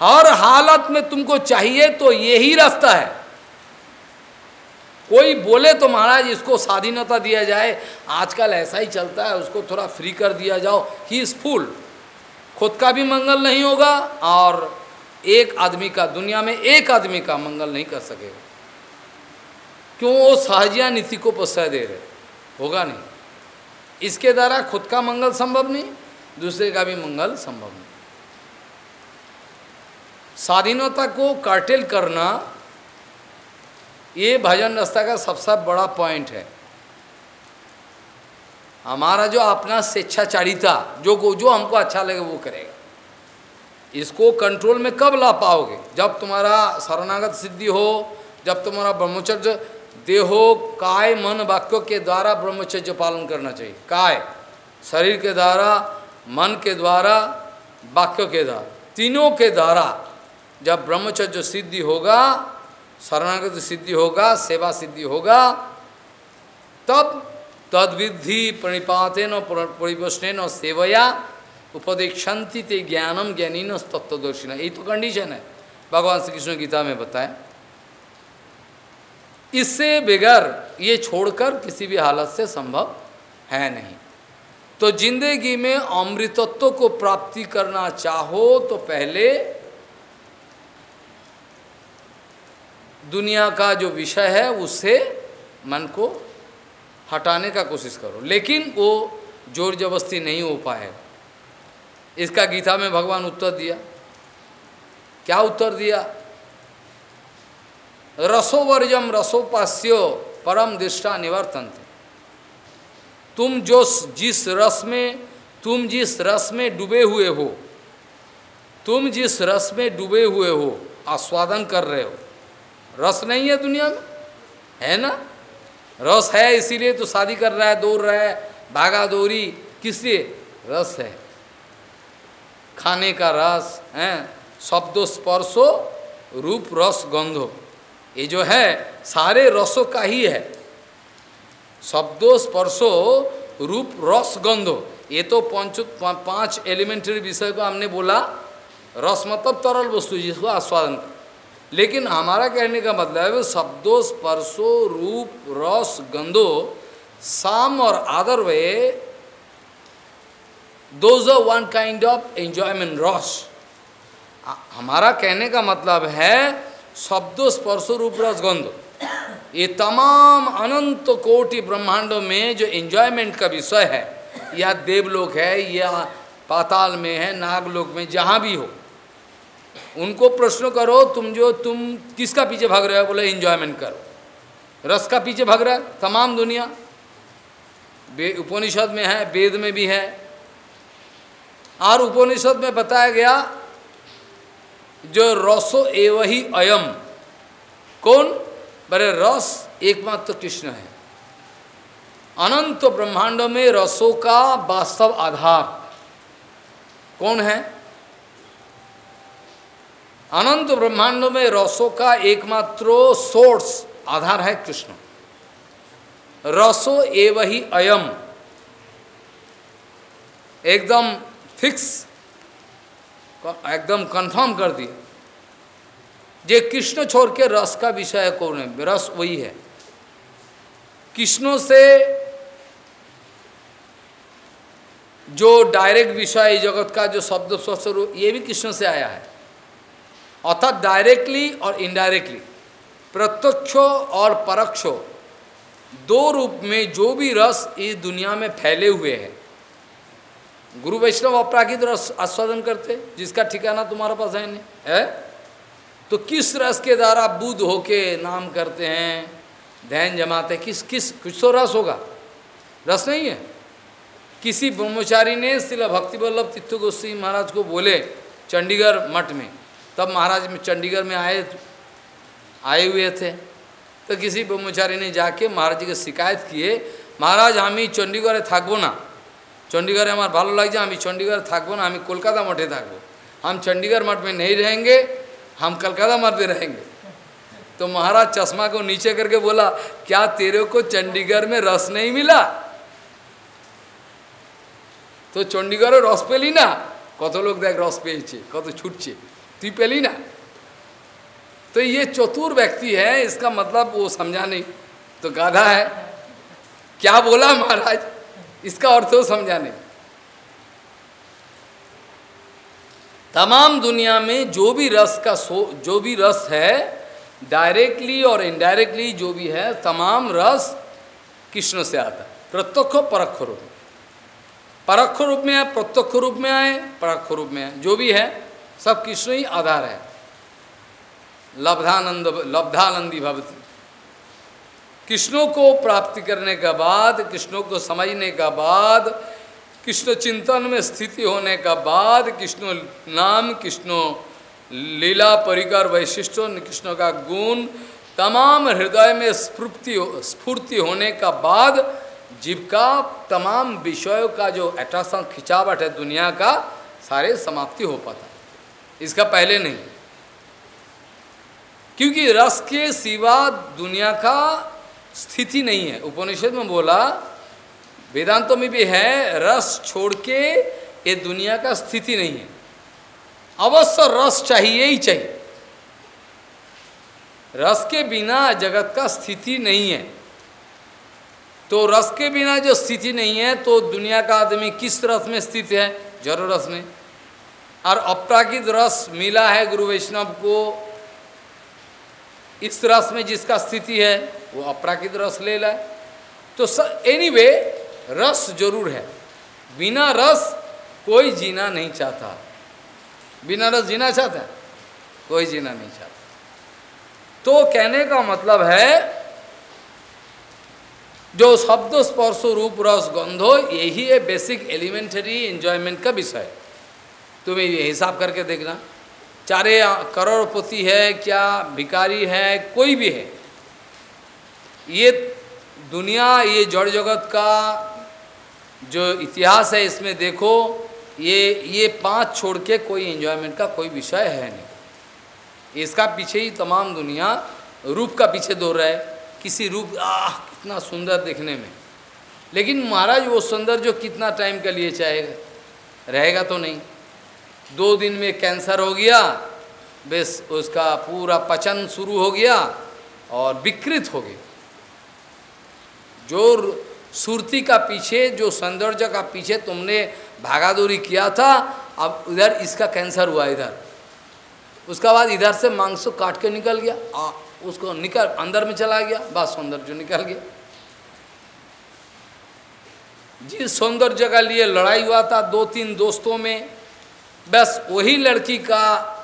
A: हर हालत में तुमको चाहिए तो यही रास्ता है। कोई बोले तो महाराज इसको स्वाधीनता दिया जाए, आजकल ऐसा ही चलता है, उसको थोड़ा फ्री कर दिया जाओ। ही इज़ फुल खुद का भी मंगल नहीं होगा और एक आदमी का, दुनिया में एक आदमी का मंगल नहीं कर सकेगा। क्यों? वो सहजिया नीति को प्रश्रय दे रहे होगा नहीं। इसके द्वारा खुद का मंगल संभव नहीं, दूसरे का भी मंगल संभव नहीं। स्वाधीनता को कार्टेल करना ये भजन रास्ता का सबसे बड़ा पॉइंट है। हमारा जो अपना स्वेच्छाचारिता जो जो हमको अच्छा लगे वो करेगा। इसको कंट्रोल में कब ला पाओगे? जब तुम्हारा शरणागत सिद्धि हो, जब तुम्हारा ब्रह्मचर्य देहो, काय मन वाक्यों के द्वारा ब्रह्मचर्य पालन करना चाहिए? काय? शरीर के द्वारा, मन के द्वारा, वाक्यों के द्वारा, तीनों के द्वारा। जब ब्रह्मचर्य सिद्धि होगा, शरणागत सिद्धि होगा, सेवा सिद्धि होगा, तब तद्विधि प्रणिपातेन परिवष्ण सेवया उपदेक्षंति ते ज्ञानम ज्ञानी न तत्वदर्शिना यही तो कंडीशन है। भगवान श्री कृष्ण गीता में बताया इससे बगैर ये छोड़कर किसी भी हालत से संभव है नहीं। तो ज़िंदगी में अमृतत्व को प्राप्ति करना चाहो तो पहले दुनिया का जो विषय है उससे मन को हटाने का कोशिश करो। लेकिन वो ज़ोर जबरस्ती नहीं हो पाए। इसका गीता में भगवान उत्तर दिया। क्या उत्तर दिया? रसोवर्जम रसोपास्यो परम दृष्टा निवर्तन तुम जो जिस रस में, तुम जिस रस में डूबे हुए हो, तुम जिस रस में डूबे हुए हो, आस्वादन कर रहे हो रस नहीं है दुनिया में, है ना? रस है इसीलिए तो शादी कर रहा है, दौड़ रहा है, भागा दौड़ी किस लिए रस है। खाने का रस, है? शब्दो स्पर्शो, रूप रस गंधो। ये जो है, सारे रसों का ही है। शब्दो स्पर्शो, रूप रस गंधो। ये तो पंच पाँच एलिमेंट्री विषय को हमने बोला। रस मतलब तरल वस्तु, जिसको आस्वादन। लेकिन हमारा कहने का मतलब है, शब्दों, स्पर्शो, रूप, रस, गंधो, साम और आदर वे those one kind of enjoyment रस। हमारा कहने का मतलब है, शब्दों, स्पर्शो, रूप, रस, गंध। ये तमाम अनंत कोटि ब्रह्मांडों में जो एंजॉयमेंट का विषय है, या देवलोक है, या पाताल में है, नागलोक में, जहाँ भी हो उनको प्रश्न करो, तुम जो, तुम किसका पीछे भाग रहे हो? बोले इंजॉयमेंट करो। रस का पीछे भाग रहा है, तमाम दुनिया। उपनिषद में है, वेद में भी है। और उपनिषद में बताया गया, जो रसो एव ही अयम। कौन? बड़े रस एकमात्र कृष्ण है। अनंत ब्रह्मांड में रसों का वास्तव आधार। कौन है? अनंत ब्रह्मांड में रसों का एकमात्र सोर्स आधार है कृष्ण। रसो एव ही अयम। एकदम फिक्स, एकदम कंफर्म कर दिया जे कृष्ण छोड़ के रस का विषय कौन है? रस वही है। कृष्णों से जो डायरेक्ट विषय जगत का, जो शब्द स्वस्वरूप ये भी कृष्ण से आया है। अर्थात डायरेक्टली और इनडायरेक्टली प्रत्यक्ष और परोक्ष, दो रूप में जो भी रस इस दुनिया में फैले हुए हैं। गुरु वैष्णव अपराकित रस आस्वादन करते, जिसका ठिकाना तुम्हारे पास है नहीं, है? तो किस रस के द्वारा बुद्ध होके नाम करते हैं ध्यान जमाते हैं, किस किस कुछ तो रस होगा? रस नहीं है। किसी ब्रह्मचारी ने शिला भक्ति वल्लभ तीर्थ गोस्वी महाराज को बोले, चंडीगढ़ मठ में तब महाराज में चंडीगढ़ में आए आए हुए थे तो किसी ब्रह्मचारी ने जाके महाराज जी को शिकायत किए महाराज हम ही चंडीगढ़ থাকবো না चंडीगढ़ हमारे ভালো লাগছে আমি चंडीगढ़ থাকবো না আমি কলকাতা মঠে থাকবো हम चंडीगढ़ मठ में नहीं रहेंगे हम कलकत्ता मठ में रहेंगे तो महाराज चश्मा को नीचे करके बोला क्या तेरे को चंडीगढ़ में रस नहीं मिला तो चंडीगढ़ रस पेली ना কত লোক দেখ রস পেয়েছে কত ছুটছে त्रिपेली ना तो ये चतुर व्यक्ति है, इसका मतलब वो समझा नहीं। तो गाधा है। क्या बोला महाराज? इसका अर्थ वो समझा नहीं। तमाम दुनिया में जो भी रस का सो, जो भी रस है डायरेक्टली और इनडायरेक्टली जो भी है, तमाम रस कृष्ण से आता है। प्रत्यक्ष परोक्ष रूप में। परक्ष रूप में आए प्रत्यक्ष रूप में आए, परोक्ष रूप में आए। जो भी है सब कृष्ण ही आधार है। लब्धानंद, लब्धानंदी भवती। कृष्णों को प्राप्ति करने के बाद, कृष्णों को समझने का बाद, कृष्ण चिंतन में स्थिति होने का बाद, कृष्ण नाम, कृष्ण लीला, परिकर, वैशिष्टों, कृष्ण का गुण, तमाम हृदय में स्फूर्ति स्फूर्ति होने का बाद, जीव का तमाम विषयों का जो अट्रैक्शन खिंचावट है दुनिया का, सारे समाप्ति हो पाता। इसका पहले नहीं। क्योंकि रस के सिवा दुनिया का स्थिति नहीं है। उपनिषद में बोला, वेदांतों में भी है, रस छोड़ के ये दुनिया का स्थिति नहीं है। अवश्य रस चाहिए ही चाहिए। रस के बिना जगत का स्थिति नहीं है। तो रस के बिना जो स्थिति नहीं है तो दुनिया का आदमी किस रस में स्थित है? जड़ रस में। और अपराकित रस मिला है गुरु वैष्णव को इस रस में जिसका स्थिति है वो अपराकित रस ले लाए। तो एनीवे anyway, रस ज़रूर है। बिना रस कोई जीना नहीं चाहता। बिना रस जीना चाहता कोई जीना नहीं चाहता। तो कहने का मतलब है जो शब्द स्पर्श रूप रस गंधो यही है बेसिक एलिमेंटरी एंजॉयमेंट का विषय। तुम्हें ये हिसाब करके देखना। चारे करोड़पति है, क्या भिकारी है, कोई भी है। ये दुनिया, ये जड़ जगत का जो इतिहास है, इसमें देखो, ये ये पाँच छोड़ के कोई एंजॉयमेंट का कोई विषय है नहीं। इसका पीछे ही तमाम दुनिया रूप का पीछे दौड़ रहा है। किसी रूप, आह, कितना सुंदर देखने में। लेकिन महाराज, वो सुंदर जो कितना टाइम के लिए चाहेगा रहेगा तो नहीं। दो दिन में कैंसर हो गया बस उसका पूरा पचन शुरू हो गया और विकृत हो गया। जो सुरती का पीछे जो सौंदर्य का पीछे तुमने भागादौरी किया था अब इधर इसका कैंसर हुआ इधर। उसका बाद इधर से मांस काट के निकल गया आ, उसको निकल अंदर में चला गया बस सौंदर्य निकल गया। जिस सौंदर्य का लिए लड़ाई हुआ था दो तीन दोस्तों में बस वही लड़की का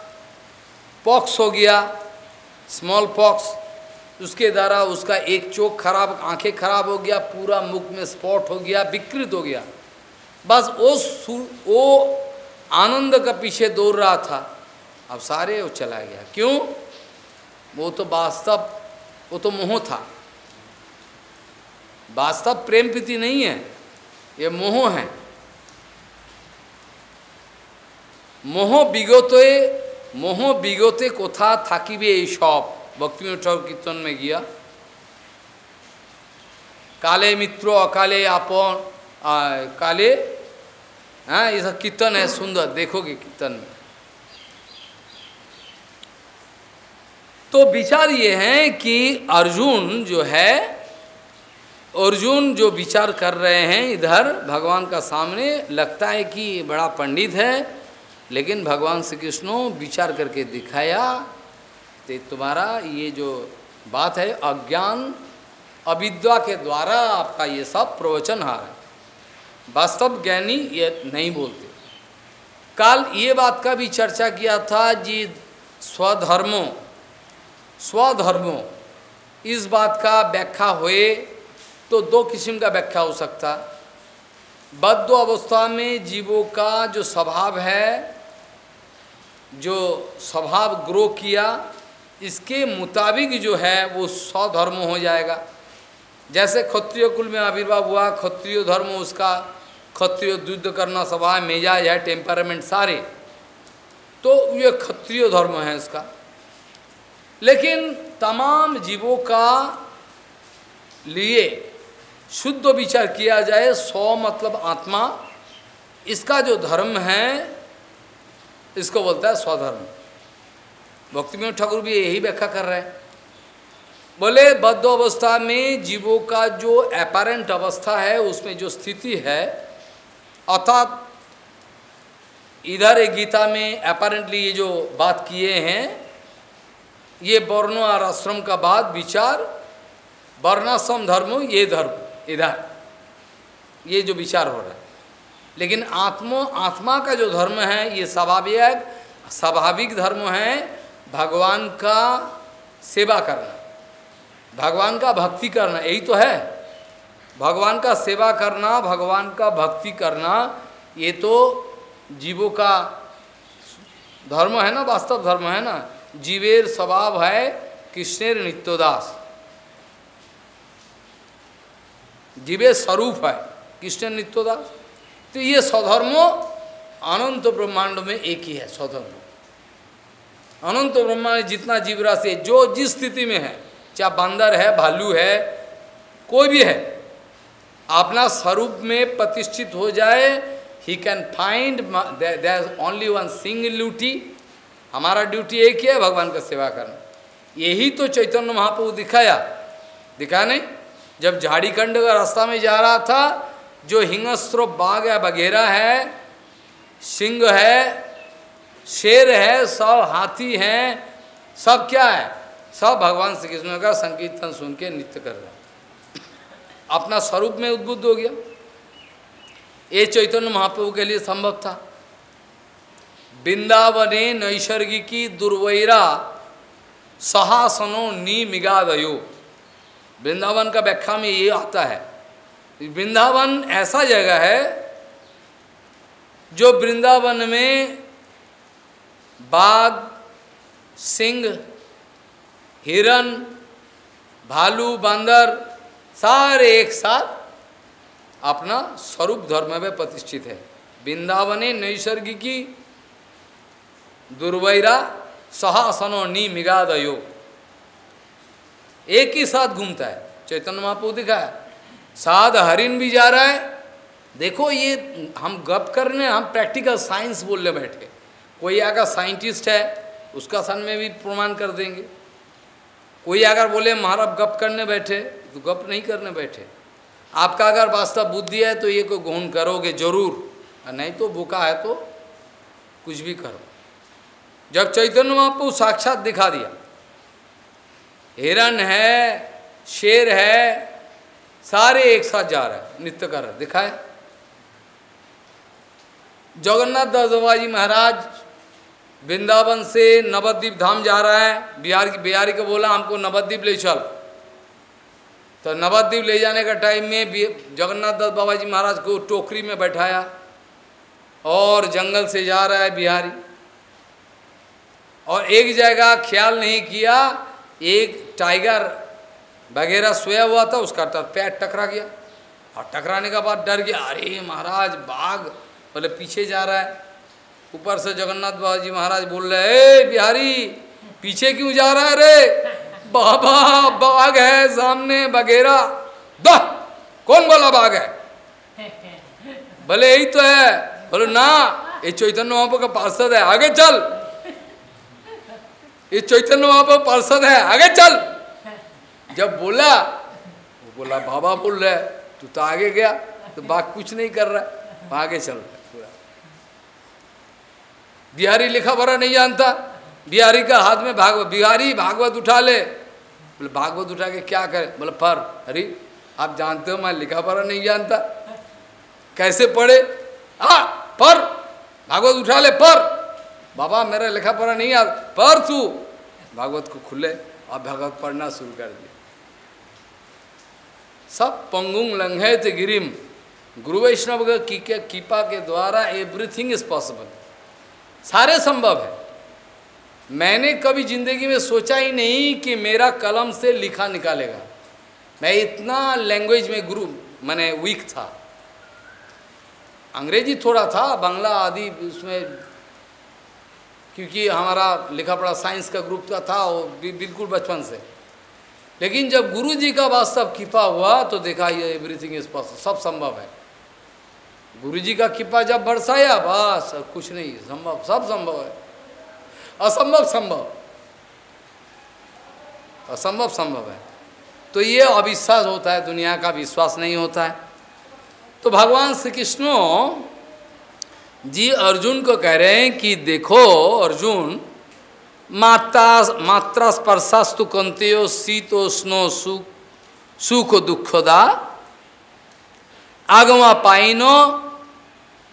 A: पॉक्स हो गया स्मॉल पॉक्स उसके द्वारा उसका एक चोक खराब, आँखें खराब हो गया, पूरा मुख में स्पॉट हो गया, विकृत हो गया। बस वो वो आनंद का पीछे दौड़ रहा था। अब सारे वो चला गया। क्यों? वो तो वास्तव, वो तो मोह था। वास्तव प्रेम प्रीति नहीं है, ये मोह है। मोह বিগতে মোহ বিগতে কোথা থাকিবে এই সব ভক্তিবিনোদ ঠাকুর কীর্তন में गया काले मित्रो अकाले आपन काले हाँ ये सब कीर्तन है सुंदर देखोगे कीर्तन में तो विचार ये है कि अर्जुन जो है अर्जुन जो विचार कर रहे हैं इधर भगवान का सामने लगता है कि बड़ा पंडित है लेकिन भगवान श्री कृष्ण विचार करके दिखाया तो तुम्हारा ये जो बात है, अज्ञान अविद्या के द्वारा आपका ये सब प्रवचन हार है। वास्तव ज्ञानी ये नहीं बोलते। कल ये बात का भी चर्चा किया था जी, स्वधर्मों स्वधर्मों, इस बात का व्याख्या हुए तो दो किस्म का व्याख्या हो सकता। बद्ध अवस्था में जीवों का जो स्वभाव है जो स्वभाव ग्रो किया, इसके मुताबिक जो है वो स्वधर्म हो जाएगा। जैसे क्षत्रिय कुल में आविर्भाव हुआ, क्षत्रिय धर्म, उसका क्षत्रिय युद्ध करना स्वभाव मेजाज है, टेम्परामेंट सारे तो ये क्षत्रिय धर्म है इसका। लेकिन तमाम जीवों का लिए शुद्ध विचार किया जाए, सौ मतलब आत्मा, इसका जो धर्म है इसको बोलता है स्वधर्म। भक्ति में ठाकुर भी यही व्याख्या कर रहे हैं। बोले बद्ध अवस्था में जीवों का जो अपारेंट अवस्था है, उसमें जो स्थिति है, अर्थात इधर गीता में अपारेंटली ये जो बात किए हैं, ये वर्ण और आश्रम का बाद विचार, वर्णाश्रम धर्म, ये धर्म, इधर। ये जो विचार हो रहा है। लेकिन आत्मो, आत्मा का जो धर्म है, ये स्वाभाविक स्वाभाविक धर्म है भगवान का सेवा करना। भगवान का भक्ति करना, यही तो है। भगवान का सेवा करना, भगवान का भक्ति करना, ये तो जीवों का धर्म है ना, वास्तव धर्म है ना। जीवेर स्वभाव है कृष्णेर नित्योदास। जीवे स्वरूप है कृष्ण नित्योदास। तो ये स्वधर्म अनंत ब्रह्मांड में एक ही है, स्वधर्म। अनंत ब्रह्मांड जितना जीव राशि जो जिस स्थिति में है, चाहे बंदर है, भालू है, कोई भी है, अपना स्वरूप में प्रतिष्ठित हो जाए he can find there only one single duty हमारा ड्यूटी एक ही है, भगवान का सेवा करना। यही तो चैतन्य महाप्रभु दिखाया। दिखा नहीं? जब झाड़ीखंड का रास्ता में जा रहा था जो हिंगस्रो बाघ है वगैरह है सिंह है, शेर है, सब हाथी हैं, सब क्या है? सब भगवान श्री कृष्ण का संकीर्तन सुन के नृत्य कर रहे अपना स्वरूप में उद्बुद्ध हो गया। ये चैतन्य महाप्रभु के लिए संभव था। वृंदावने नैसर्गिकी दुर्वैरा सहासनो नी मिगादयो वृंदावन का व्याख्या में ये आता है। वृंदावन ऐसा जगह है जो वृंदावन में बाघ, सिंह हिरण भालू, बांदर सारे एक साथ अपना स्वरूप धर्म में प्रतिष्ठित है। वृंदावने नैसर्गिकी, दुर्वैरा, सहासनो नी मिगादयो एक ही साथ घूमता है। चैतन्य महापू दिखा है। साध हरिन भी जा रहा है। देखो ये हम गप करने हम प्रैक्टिकल साइंस बोलने बैठे कोई अगर साइंटिस्ट है, उसका सन में भी प्रमाण कर देंगे। कोई अगर बोले महाराज गप करने बैठे तो गप नहीं करने बैठे आपका अगर वास्तव बुद्धि है तो ये को गौन करोगे, ज़रूर। नहीं तो भूखा है तो कुछ भी करो। जब चैतन्य महाप्रभु साक्षात दिखा दिया हिरण है, शेर है सारे एक साथ जा रहे हैं, नृत्य कर रहे दिखाए। जगन्नाथ दासबाजी महाराज वृंदावन से नवद्वीप धाम जा रहा है। बिहार की बिहारी को बोला, हमको नवद्वीप ले चल। तो नवद्वीप ले जाने का टाइम में जगन्नाथ दास बाबा जी महाराज को टोकरी में बैठाया और जंगल से जा रहा है बिहारी। और एक जगह ख्याल नहीं किया, एक टाइगर वगैरह सोया हुआ था, उसका पैर टकरा गया। और टकराने का बाद डर गया, अरे महाराज, बाघ बोले, पीछे जा रहा है। ऊपर से जगन्नाथ बाबा जी महाराज बोल रहे ए बिहारी, पीछे क्यों जा रहा है रे? बाबा, बाघ है सामने वगैरह दह, कौन बोला बाघ है? भले यही तो है। बोलो, ना, ये चैतन्य महापो का पार्षद है, आगे चल। ये चैतन्य महापो पार्षद है, आगे चल। जब बोला, वो बोला, बाबा बोल रहे तू तो आगे गया तो बाघ कुछ नहीं कर रहा है। आगे चल रहा है बिहारी लिखा पढ़ा नहीं जानता। बिहारी का हाथ में भागवत बिहारी भागवत उठा ले। बोले, भागवत उठा के क्या करे? बोले पर अरे आप जानते हो, मैं लिखा पढ़ा नहीं जानता। कैसे पढ़े? आ पर भागवत उठा ले पर बाबा, मेरा लिखा पढ़ा नहीं याद पर तू। भागवत को खुले और भागवत पढ़ना शुरू कर दिया सब पंगुंग लंघे थे गिरिम। गुरु वैष्णव की कीपा के द्वारा एवरीथिंग इज़ पॉसिबल सारे संभव है। मैंने कभी ज़िंदगी में सोचा ही नहीं कि मेरा कलम से लिखा निकालेगा। मैं इतना लैंग्वेज में गुरु मैंने वीक था। अंग्रेज़ी थोड़ा था, बांग्ला आदि उसमें, क्योंकि हमारा लिखा पढ़ा साइंस का ग्रुप का था, वो बिल्कुल बचपन से। लेकिन जब गुरु जी का वास्तव कृपा हुआ तो देखा ये एवरीथिंग इज़ पॉसिबल सब संभव है। गुरु जी का कृपा जब बरसाया, बस कुछ नहीं, संभव, सब संभव है। असंभव संभव। असंभव संभव है। तो ये अविश्वास होता है, दुनिया का विश्वास नहीं होता है। तो भगवान श्री कृष्ण जी अर्जुन को कह रहे हैं कि देखो, अर्जुन माता मात्रा स्पर्शास्तु कंत्यो शीतोष्णो सुख सुख दुखदा। आगमा पाइनो,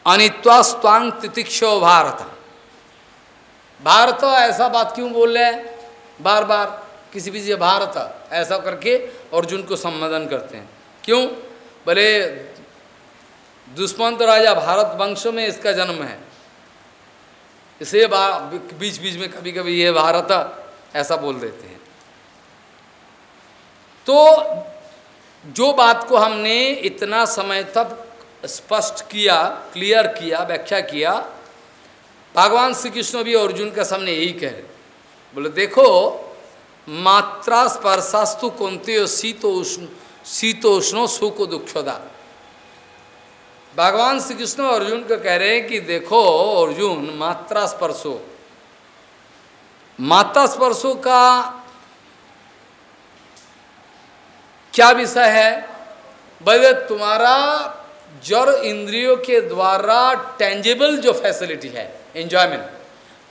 A: अनित्वा स्वांग तितिक्षो भारत। भारत ऐसा बात क्यों बोल रहे हैं? बार बार किसी भी भारत, ऐसा करके अर्जुन को संबोधन करते हैं। क्यों? बोले दुष्मंत राजा भारत वंश में इसका जन्म है। इसे बीच बीच में कभी कभी ये भारत ऐसा बोल देते हैं। तो जो बात को हमने इतना समय तक स्पष्ट किया, क्लियर किया, व्याख्या किया, भगवान श्री कृष्ण भी अर्जुन के सामने यही कह रहे बोले, देखो, मात्रा स्पर्शास्तु कुंत्यो शीतो उष्ण शीतोष्णो सुख दुक्षदा भगवान श्री कृष्ण अर्जुन को कह रहे हैं कि देखो अर्जुन, मात्रा स्पर्शो। मात्रा स्पर्शो का क्या विषय है? बोले तुम्हारा जड़ इंद्रियों के द्वारा टेंजेबल जो फैसिलिटी है एंजॉयमेंट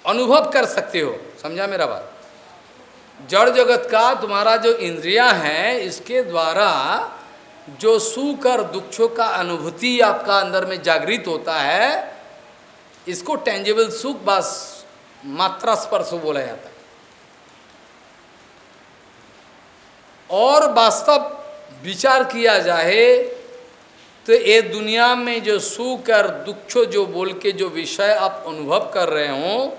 A: अनुभव कर सकते हो। समझा मेरा बात? जड़ जगत का तुम्हारा जो इंद्रिया है, इसके द्वारा जो सुख और दुखों का अनुभूति आपका अंदर में जागृत होता है, इसको टेंजेबल सुख बस मात्रा स्पर्श बोला जाता है। और वास्तव विचार किया जाए तो ये दुनिया में जो सुख और दुख जो बोल के जो विषय आप अनुभव कर रहे हो,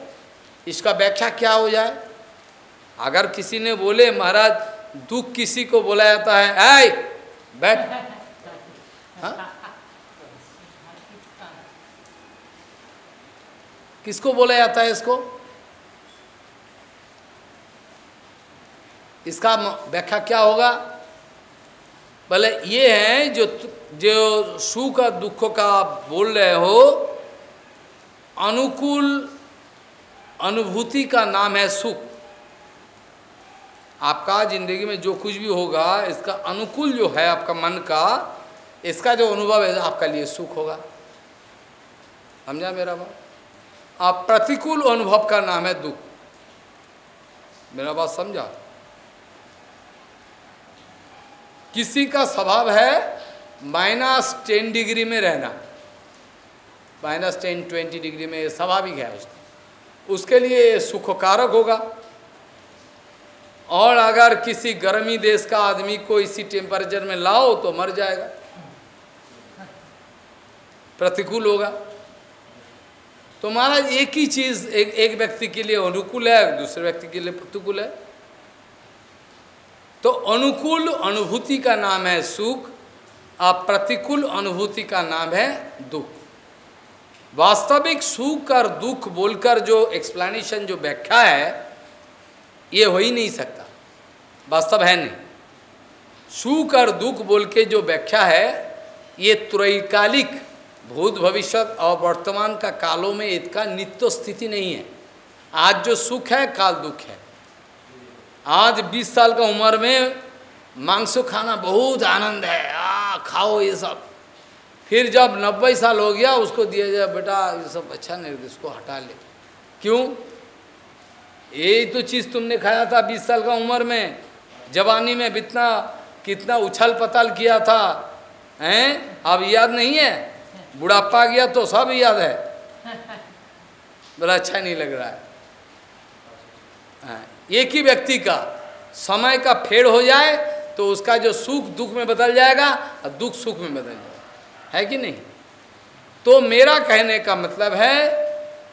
A: इसका व्याख्या क्या हो जाए? अगर किसी ने बोले, महाराज, दुख किसी को बोला जाता है, ऐ बैठ। हाँ? किसको बोला जाता है इसको? इसका व्याख्या क्या होगा? भले ये है जो जो सुख और दुख का बोल रहे हो अनुकूल अनुभूति का नाम है सुख। आपका ज़िंदगी में जो कुछ भी होगा, इसका अनुकूल जो है आपका मन का, इसका जो अनुभव है, आपका लिए सुख होगा। समझा मेरा बात आप प्रतिकूल अनुभव का नाम है दुख। मेरा बात समझा? किसी का स्वभाव है, माइनस टेन डिग्री में रहना। माइनस टेन, ट्वेंटी डिग्री में स्वाभाविक है उसका लिए सुखकारक होगा। और अगर किसी गर्मी देश का आदमी को इसी टेम्परेचर में लाओ तो मर जाएगा। प्रतिकूल होगा। तो महाराज, एक ही चीज़, एक एक व्यक्ति के लिए अनुकूल है, दूसरे व्यक्ति के लिए प्रतिकूल है। तो अनुकूल अनुभूति का नाम है सुख, और प्रतिकूल अनुभूति का नाम है दुख। वास्तविक सुख और दुख बोलकर जो एक्सप्लेनेशन जो व्याख्या है, ये हो ही नहीं सकता। वास्तव है नहीं। सुख और दुख बोल के जो व्याख्या है, ये त्रैकालिक भूत भविष्य और वर्तमान का कालों में इसका नित्य स्थिति नहीं है। आज जो सुख है, काल दुख है। आज 20 साल का उम्र में मांसो खाना बहुत आनंद है। आ, खाओ ये सब। फिर जब नब्बे साल हो गया, उसको दिया जाए, बेटा, ये सब अच्छा नहीं, इसको हटा ले। क्यों? यही तो चीज़ तुमने खाया था बीस साल का उम्र में। जवानी में कितना कितना उछल पतल किया था, हैं? अब याद नहीं है? बुढ़ापा गया तो सब याद है। बड़ा अच्छा नहीं लग रहा है, एक ही व्यक्ति का, समय का फेड़ हो जाए तो उसका जो सुख दुख में बदल जाएगा, और दुख सुख में बदल जाएगा। है कि नहीं? तो मेरा कहने का मतलब है,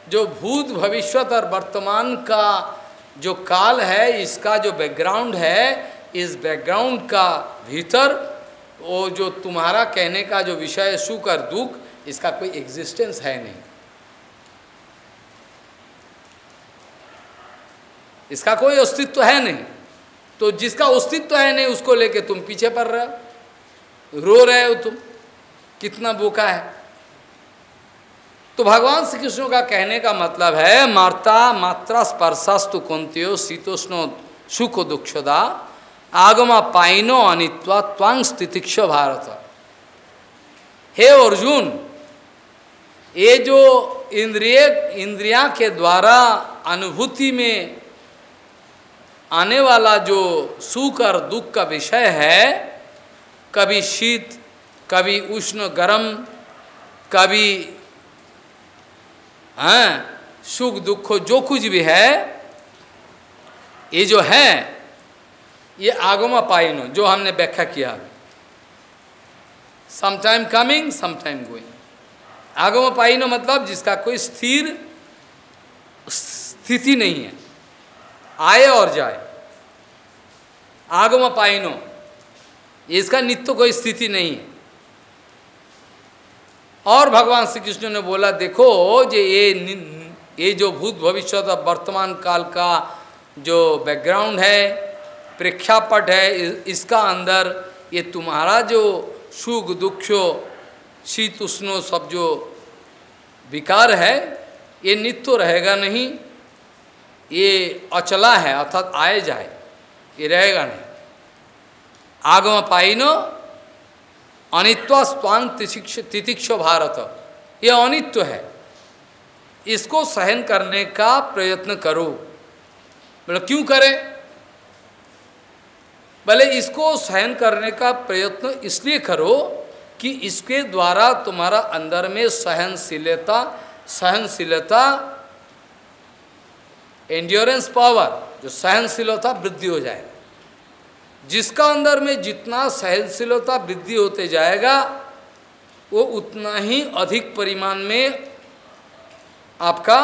A: जो भूत भविष्यत और वर्तमान का जो काल है, इसका जो बैकग्राउंड है, इस बैकग्राउंड का भीतर, वो जो तुम्हारा कहने का जो विषय है, सुख और दुख, इसका कोई एग्जिस्टेंस है नहीं। इसका कोई अस्तित्व है नहीं। तो जिसका अस्तित्व है नहीं, उसको लेके तुम पीछे पड़ रहे हो। रो रहे हो तुम। कितना बोका है। तो भगवान श्री कृष्ण का कहने का मतलब है, मार्ता मात्रा स्पर्शास्तु कुंत्यो शीतोष्णो सुख दुक्षदा, आगमा पाइनो अनित्वा त्वांग स्थितिक्ष भारत। हे अर्जुन, ये जो इंद्रिय, इंद्रिया के द्वारा अनुभूति में आने वाला जो सुख और दुख का विषय है, कभी शीत, कभी उष्ण गर्म, कभी हैं, सुख दुख जो कुछ भी है, ये जो है, ये आगमा पाइनो जो हमने व्याख्या किया। समटाइम कमिंग समटाइम गोइंग आगमा पाइनो मतलब जिसका कोई स्थिर स्थिति नहीं है। आए और जाए। आगम पाइनो इसका नित्य कोई स्थिति नहीं है। और भगवान श्री कृष्ण ने बोला, देखो जे ये ये जो भूत भविष्य और वर्तमान काल का जो बैकग्राउंड है, प्रेक्षापट है इसका अंदर ये तुम्हारा जो सुख, दुख, शीत, उष्णो, सब जो विकार है, ये नित्य रहेगा नहीं, ये अचला है, अर्थात आए जाए, ये रहेगा नहीं। आगम पाइनो अनित्व स्वांग तितिक्ष भारत। ये अनित्व है। इसको सहन करने का प्रयत्न करो। बोले क्यों करें? भले इसको सहन करने का प्रयत्न इसलिए करो कि इसके द्वारा तुम्हारा अंदर में सहनशीलता सहनशीलता एंड्योरेंस पावर जो सहनशीलता वृद्धि हो जाएगा जिसका अंदर में जितना सहनशीलता वृद्धि होते जाएगा, वो उतना ही अधिक परिमाण में आपका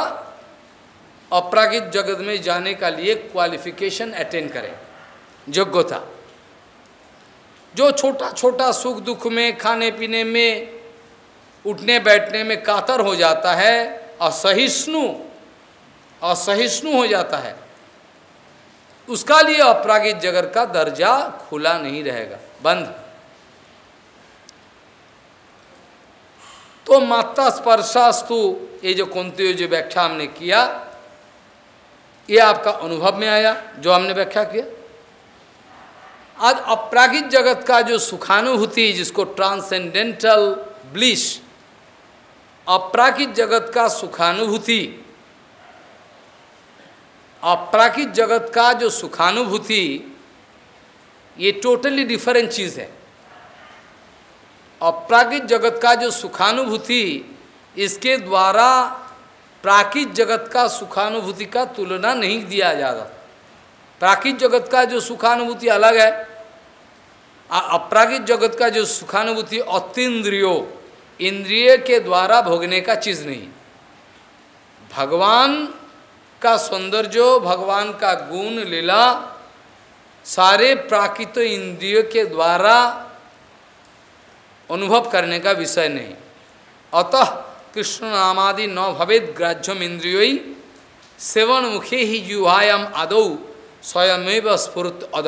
A: अपरागित जगत में जाने का लिए क्वालिफिकेशन अटेंड करें। योग्यता जो छोटा छोटा सुख दुख में खाने पीने में उठने बैठने में कातर हो जाता है, असहिष्णु असहिष्णु हो जाता है। उसका लिए अपरागित जगत का दर्जा खुला नहीं रहेगा। बंद। तो माता स्पर्शास्तु, ये जो कुंती जो व्याख्या हमने किया, ये आपका अनुभव में आया, जो हमने व्याख्या किया। आज अपरागित जगत का जो सुखानुभूति, जिसको ट्रांसेंडेंटल ब्लिश अपरागित जगत का सुखानुभूति अपराकित जगत का जो सुखानुभूति, ये टोटली डिफरेंट चीज़ है। अपराकित जगत का जो सुखानुभूति, इसके द्वारा प्राकृत जगत का सुखानुभूति का तुलना नहीं दिया जाता। प्राकृत जगत का जो सुखानुभूति अलग है अपरागित जगत का जो सुखानुभूति अतीन्द्रियो, इंद्रिय के द्वारा भोगने का चीज़ नहीं। भगवान का सौंदर्य, भगवान का गुण, लीला सारे प्राकृत इंद्रियों के द्वारा अनुभव करने का विषय नहीं। अतः कृष्ण नामादि न भवेद ग्राह्यम इंद्रियों सेवन मुखे ही युवायाम आदौ स्वयमेव स्फुरत अद।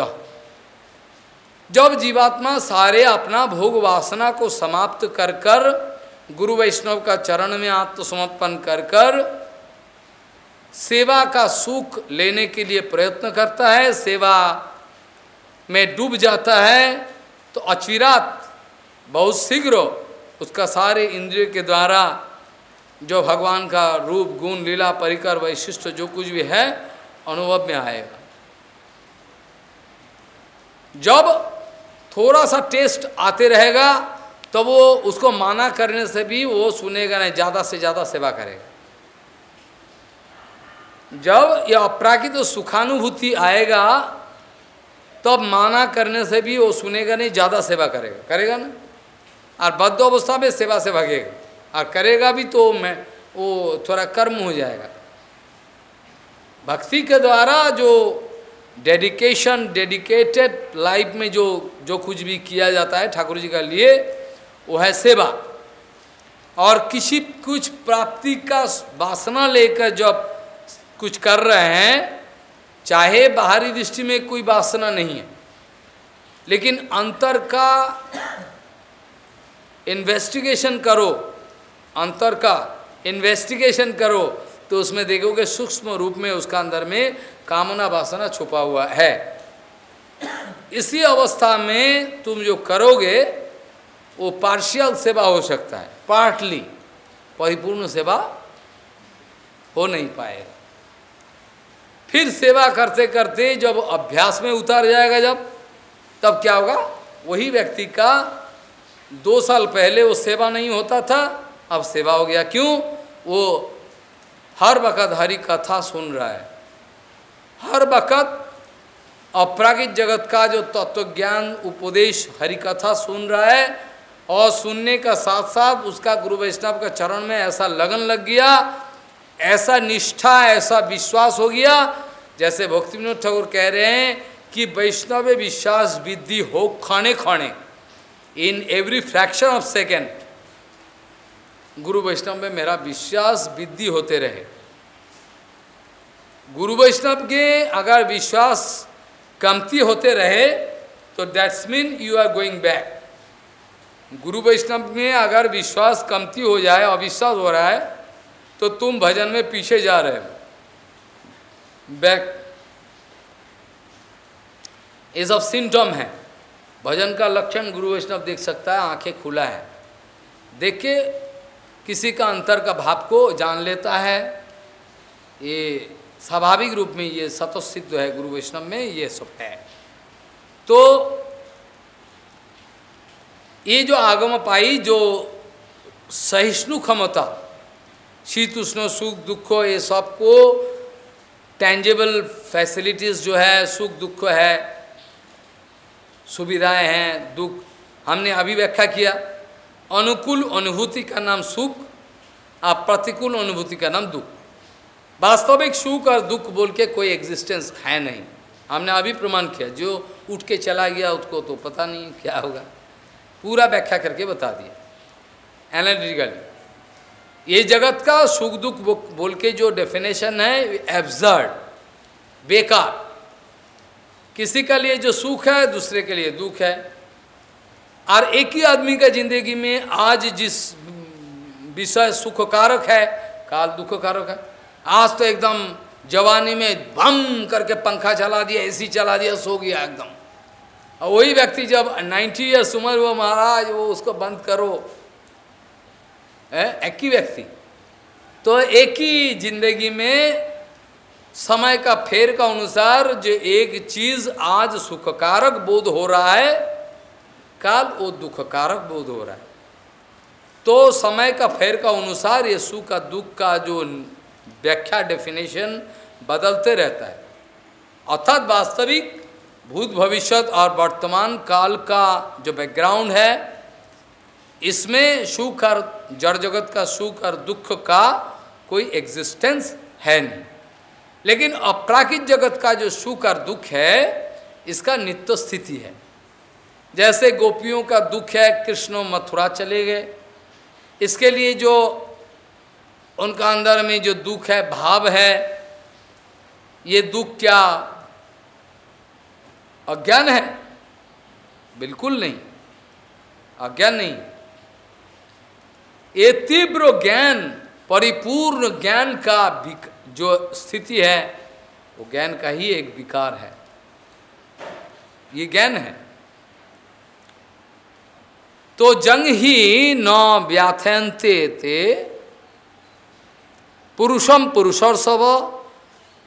A: जब जीवात्मा सारे अपना भोग वासना को समाप्त कर कर गुरु वैष्णव का चरण में आत्मसमर्पण कर कर सेवा का सुख लेने के लिए प्रयत्न करता है, सेवा में डूब जाता है तो अचिरात बहुत शीघ्र उसका सारे इंद्रिय के द्वारा जो भगवान का रूप, गुण, लीला, परिकर, वैशिष्ट, जो कुछ भी है, अनुभव में आएगा। जब थोड़ा सा टेस्ट आते रहेगा तो वो उसको माना करने से भी वो सुनेगा नहीं, ज़्यादा से ज़्यादा सेवा करेगा। जब यह अपराकित तो सुखानुभूति आएगा, तब माना करने से भी वो सुनेगा नहीं, ज़्यादा सेवा करेगा। करेगा ना? और बद्ध अवस्था में सेवा से भागेगा। और करेगा भी तो मैं, वो थोड़ा कर्म हो जाएगा। भक्ति के द्वारा जो डेडिकेशन, डेडिकेटेड लाइफ में जो जो कुछ भी किया जाता है ठाकुर जी का लिए, वो है सेवा। और किसी कुछ प्राप्ति का वासना लेकर जब कुछ कर रहे हैं, चाहे बाहरी दृष्टि में कोई वासना नहीं है, लेकिन अंतर का इन्वेस्टिगेशन करो, अंतर का इन्वेस्टिगेशन करो तो उसमें देखोगे सूक्ष्म रूप में उसका अंदर में कामना वासना छुपा हुआ है। इसी अवस्था में तुम जो करोगे, वो पार्शियल सेवा हो सकता है पार्टली परिपूर्ण सेवा हो नहीं पाएगा। फिर सेवा करते करते जब अभ्यास में उतर जाएगा जब, तब क्या होगा? वही व्यक्ति का दो साल पहले वो सेवा नहीं होता था, अब सेवा हो गया। क्यों? वो हर वक़्त हरी कथा सुन रहा है। हर वक़्त अपरागित जगत का जो तत्व ज्ञान उपदेश, हरि कथा सुन रहा है और सुनने का साथ साथ उसका गुरु वैष्णव का चरण में ऐसा लगन लग गया ऐसा निष्ठा, ऐसा विश्वास हो गया, जैसे भक्ति विनोद ठाकुर कह रहे हैं कि वैष्णव विश्वास विद्धि हो खाने खाने in every fraction of second guru Vaishnava में मेरा विश्वास विद्धि होते रहे। गुरु वैष्णव के अगर विश्वास कमती होते रहे तो that's mean you are going back गुरु वैष्णव में अगर विश्वास कमती हो जाए, अविश्वास हो रहा है तो तुम भजन में पीछे जा रहे हो। बैक। ये सब सिम्टम है। भजन का लक्षण गुरु वैष्णव देख सकता है, आँखें खुला है। देख के किसी का अंतर का भाव को जान लेता है। ये स्वाभाविक रूप में ये सतोसिद्ध है गुरु वैष्णव में, ये सब है। तो ये जो आगम पाई, जो सहिष्णु क्षमता शीत, उष्ण, सुख, दुख, ये सबको टेंजेबल फैसिलिटीज़ जो है, सुख, दुख है, सुविधाएँ हैं, दुख। हमने अभी व्याख्या किया, अनुकूल अनुभूति का नाम सुख और प्रतिकूल अनुभूति का नाम दुख। वास्तविक सुख और दुख बोल के कोई एग्जिस्टेंस है नहीं। हमने अभी प्रमाण किया, जो उठ के चला गया उसको तो पता नहीं क्या होगा। पूरा व्याख्या करके बता दिया। एनालिटिकली ये जगत का सुख दुख बोल के जो डेफिनेशन है एब्जर्ड बेकार। किसी का लिए जो सुख है, दूसरे के लिए दुख है। और एक ही आदमी का ज़िंदगी में आज जिस विषय सुख कारक है, काल दुख कारक है, आज तो एकदम जवानी में बम करके पंखा चला दिया, एसी चला दिया, सो गया एकदम। और वही व्यक्ति जब 90 ईयर्स उम्र वो महाराज, वो उसको बंद करो। एक ही व्यक्ति। तो एक ही ज़िंदगी में समय का फेर का अनुसार जो एक चीज़ आज सुखकारक बोध हो रहा है, काल वो दुखकारक बोध हो रहा है। तो समय का फेर का अनुसार ये सुख का दुख का जो व्याख्या डेफिनेशन बदलते रहता है। अर्थात वास्तविक, भूत भविष्य और वर्तमान काल का जो बैकग्राउंड है इसमें सुख और जड़ जगत का सुख और दुख का कोई एग्जिस्टेंस है नहीं। लेकिन अपराकित जगत का जो सुख और दुख है, इसका नित्य स्थिति है। जैसे गोपियों का दुख है, कृष्ण मथुरा चले गए। इसके लिए जो उनका अंदर में जो दुख है, भाव है, ये दुख क्या अज्ञान है? बिल्कुल नहीं। अज्ञान नहीं। ये तीव्र ज्ञान परिपूर्ण ज्ञान का जो स्थिति है वो ज्ञान का ही एक विकार है। ये ज्ञान है। तो जंग ही न व्याथ्यंते ते पुरुषम पुरुषर सब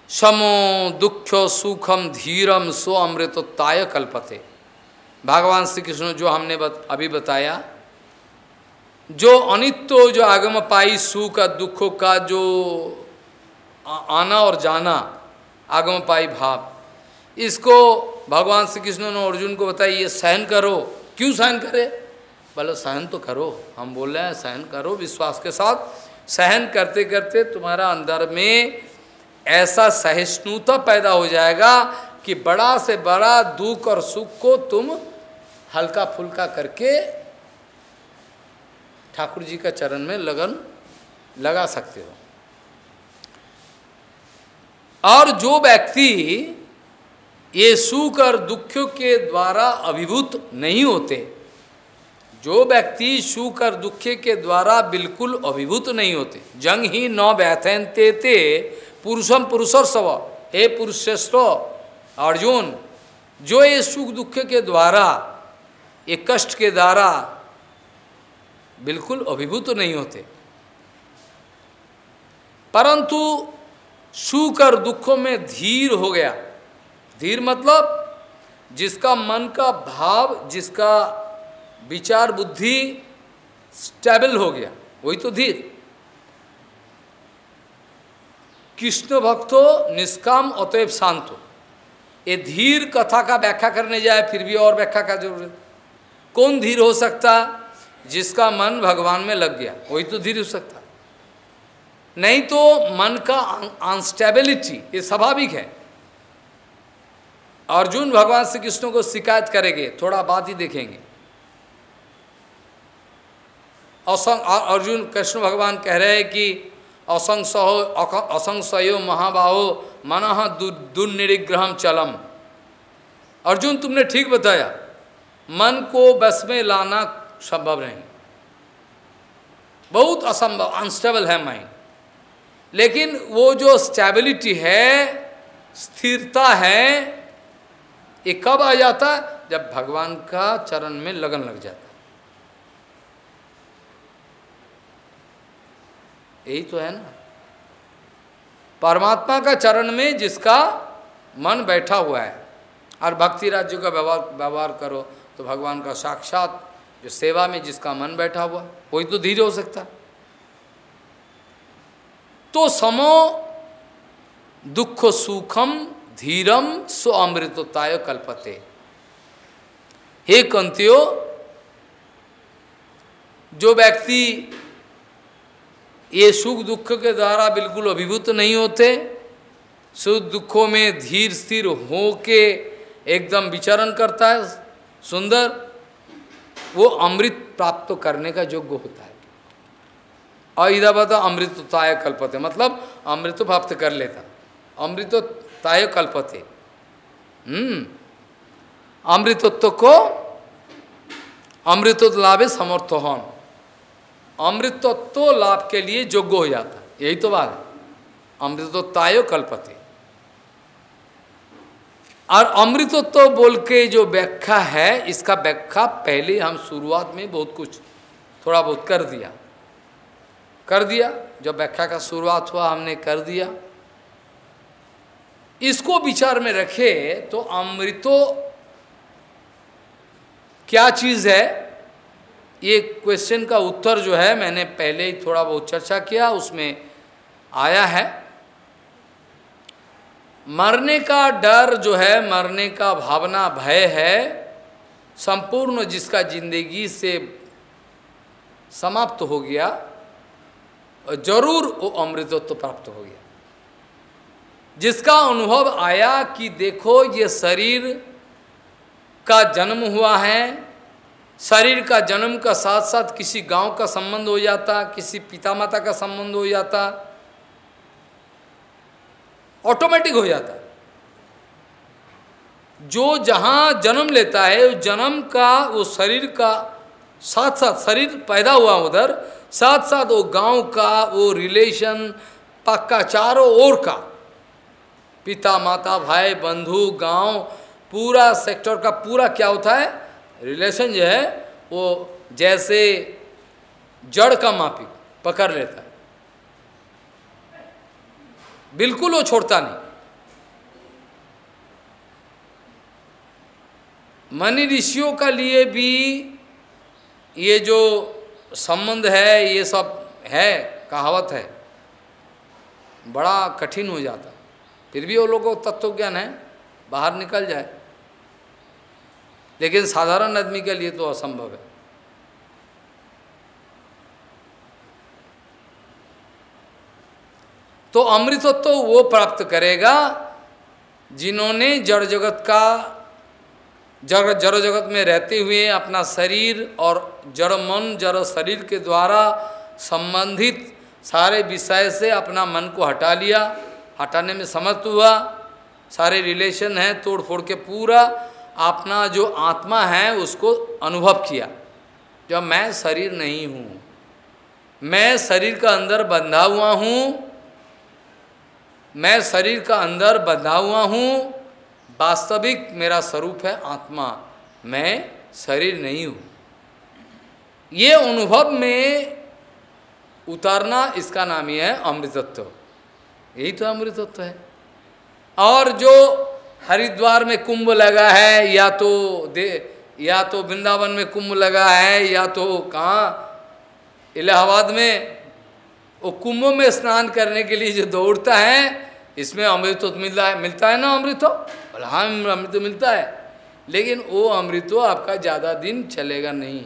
A: समो दुख सुखम धीरम सो अमृतोत्ताय कल्पते। भगवान श्री कृष्ण जो हमने बत, अभी बताया जो अनित्य, जो आगम पाई सुख और दुखों का, जो आना और जाना आगम पाई भाव। इसको भगवान श्री कृष्ण ने अर्जुन को बताया, ये सहन करो। क्यों सहन करे? बोले, सहन तो करो। हम बोल रहे हैं, सहन करो विश्वास के साथ। सहन करते करते तुम्हारा अंदर में ऐसा सहिष्णुता पैदा हो जाएगा कि बड़ा से बड़ा दुख और सुख को तुम हल्का फुल्का करके ठाकुर जी का चरण में लगन लगा सकते हो। और जो व्यक्ति ये सुख और दुखों के द्वारा अभिभूत नहीं होते, जो व्यक्ति सुख और दुखे के द्वारा बिल्कुल अभिभूत नहीं होते, जंग ही न व्यथनते ते पुरुषम पुरुषर सव, हे पुरुषेष्ठ अर्जुन, जो ये सुख दुख के द्वारा, ये कष्ट के द्वारा बिल्कुल अभिभूत नहीं होते। परंतु सुख और दुखों में धीर हो गया। धीर मतलब जिसका मन का भाव, जिसका विचार बुद्धि स्टेबल हो गया, वही तो धीर। कृष्ण भक्तो निष्काम, अतएव शांत। हो ये धीर कथा का व्याख्या करने जाए, फिर भी और व्याख्या का ज़रूरत। कौन धीर हो सकता? जिसका मन भगवान में लग गया, वही तो धीर हो सकता। नहीं तो मन का अनस्टेबिलिटी ये स्वाभाविक है। अर्जुन भगवान श्री कृष्ण को शिकायत करेंगे, थोड़ा बात ही देखेंगे। असंग अर्जुन कृष्ण भगवान कह रहे हैं कि असंशयो असंशयो महाबाहो, मन दुर्निग्रहम चलम। अर्जुन तुमने ठीक बताया, मन को बस में लाना संभव नहीं। बहुत असंभव अनस्टेबल है माइंड लेकिन वो जो स्टेबिलिटी है, स्थिरता है, ये कब आ जाता? जब भगवान का चरण में लगन लग जाता। यही तो है ना। परमात्मा का चरण में जिसका मन बैठा हुआ है, और भक्ति राज्य का व्यवहार व्यवहार करो तो भगवान का साक्षात जो सेवा में जिसका मन बैठा हुआ वही तो धीरे हो सकता। तो समो दुख सुखम धीरम सो अमृतोताय कल्पते। हे कंतियो, जो व्यक्ति ये सुख दुख के द्वारा बिल्कुल अभिभूत नहीं होते, सुख दुखों में धीर स्थिर हो के एकदम विचरण करता है, सुंदर वो अमृत प्राप्त करने का योग्य होता है। इधर बता अमृतताय कल्पते मतलब अमृत प्राप्त कर लेता। अमृतताय कल्पते हम्म। अमृतत्व को अमृत लाभे समर्थ हन अमृतत्व लाभ के लिए योग्य हो जाता। यही तो बात है। अमृतोत्ताय कल्पते और अमृतत्व बोल के जो व्याख्या है, इसका व्याख्या पहले हम शुरुआत में बहुत कुछ, थोड़ा बहुत कर दिया। कर दिया, जब व्याख्या का शुरुआत हुआ, हमने कर दिया। इसको विचार में रखे तो अमृतो क्या चीज़ है? ये क्वेश्चन का उत्तर जो है, मैंने पहले ही थोड़ा बहुत चर्चा किया, उसमें आया है। मरने का डर जो है, मरने का भावना, भय है, संपूर्ण जिसका ज़िंदगी से समाप्त हो गया, ज़रूर वो अमृतत्व प्राप्त हो गया। जिसका अनुभव आया कि देखो, ये शरीर का जन्म हुआ है, शरीर का जन्म का साथ साथ किसी गाँव का संबंध हो जाता, किसी पिता माता का संबंध हो जाता ऑटोमेटिक हो जाता है। जो जहाँ जन्म लेता है, उस जन्म का वो शरीर का साथ साथ शरीर पैदा हुआ उधर साथ साथ वो गाँव का, वो रिलेशन पक्का चारों ओर का पिता माता भाई, बंधु, गाँव, पूरा सेक्टर का पूरा क्या होता है? रिलेशन जो है, वो जैसे जड़ का मापिक पकड़ लेता है। बिल्कुल वो छोड़ता नहीं। मनी ऋषियों का लिए भी ये जो संबंध है, ये सब है, कहावत है, बड़ा कठिन हो जाता। फिर भी वो लोगों को तत्व ज्ञान है, बाहर निकल जाए। लेकिन साधारण आदमी के लिए तो असंभव है। तो अमृतत्व तो वो प्राप्त करेगा जिन्होंने जड़ जगत का, जड़ जड़ जगत में रहते हुए अपना शरीर और जड़ मन, जड़ शरीर के द्वारा संबंधित सारे विषय से अपना मन को हटा लिया। हटाने में समर्थ हुआ। सारे रिलेशन हैं तोड़ फोड़ के पूरा अपना जो आत्मा है, उसको अनुभव किया। जब मैं शरीर नहीं हूँ, मैं शरीर का अंदर बंधा हुआ हूँ मैं शरीर का अंदर बंधा हुआ हूँ। वास्तविक मेरा स्वरूप है आत्मा। मैं शरीर नहीं हूँ। ये अनुभव में उतारना इसका नाम ही है अमृतत्व। यही तो अमृतत्व है। और जो हरिद्वार में कुंभ लगा है, या तो दे, या तो वृंदावन में कुंभ लगा है, या तो कहाँ, इलाहाबाद में वो कुंभ में स्नान करने के लिए जो दौड़ता है, इसमें अमृत तो मिलता है मिलता है ना अमृतो? बोला हाँ अमृत मिलता है। लेकिन वो अमृतो आपका ज़्यादा दिन चलेगा नहीं।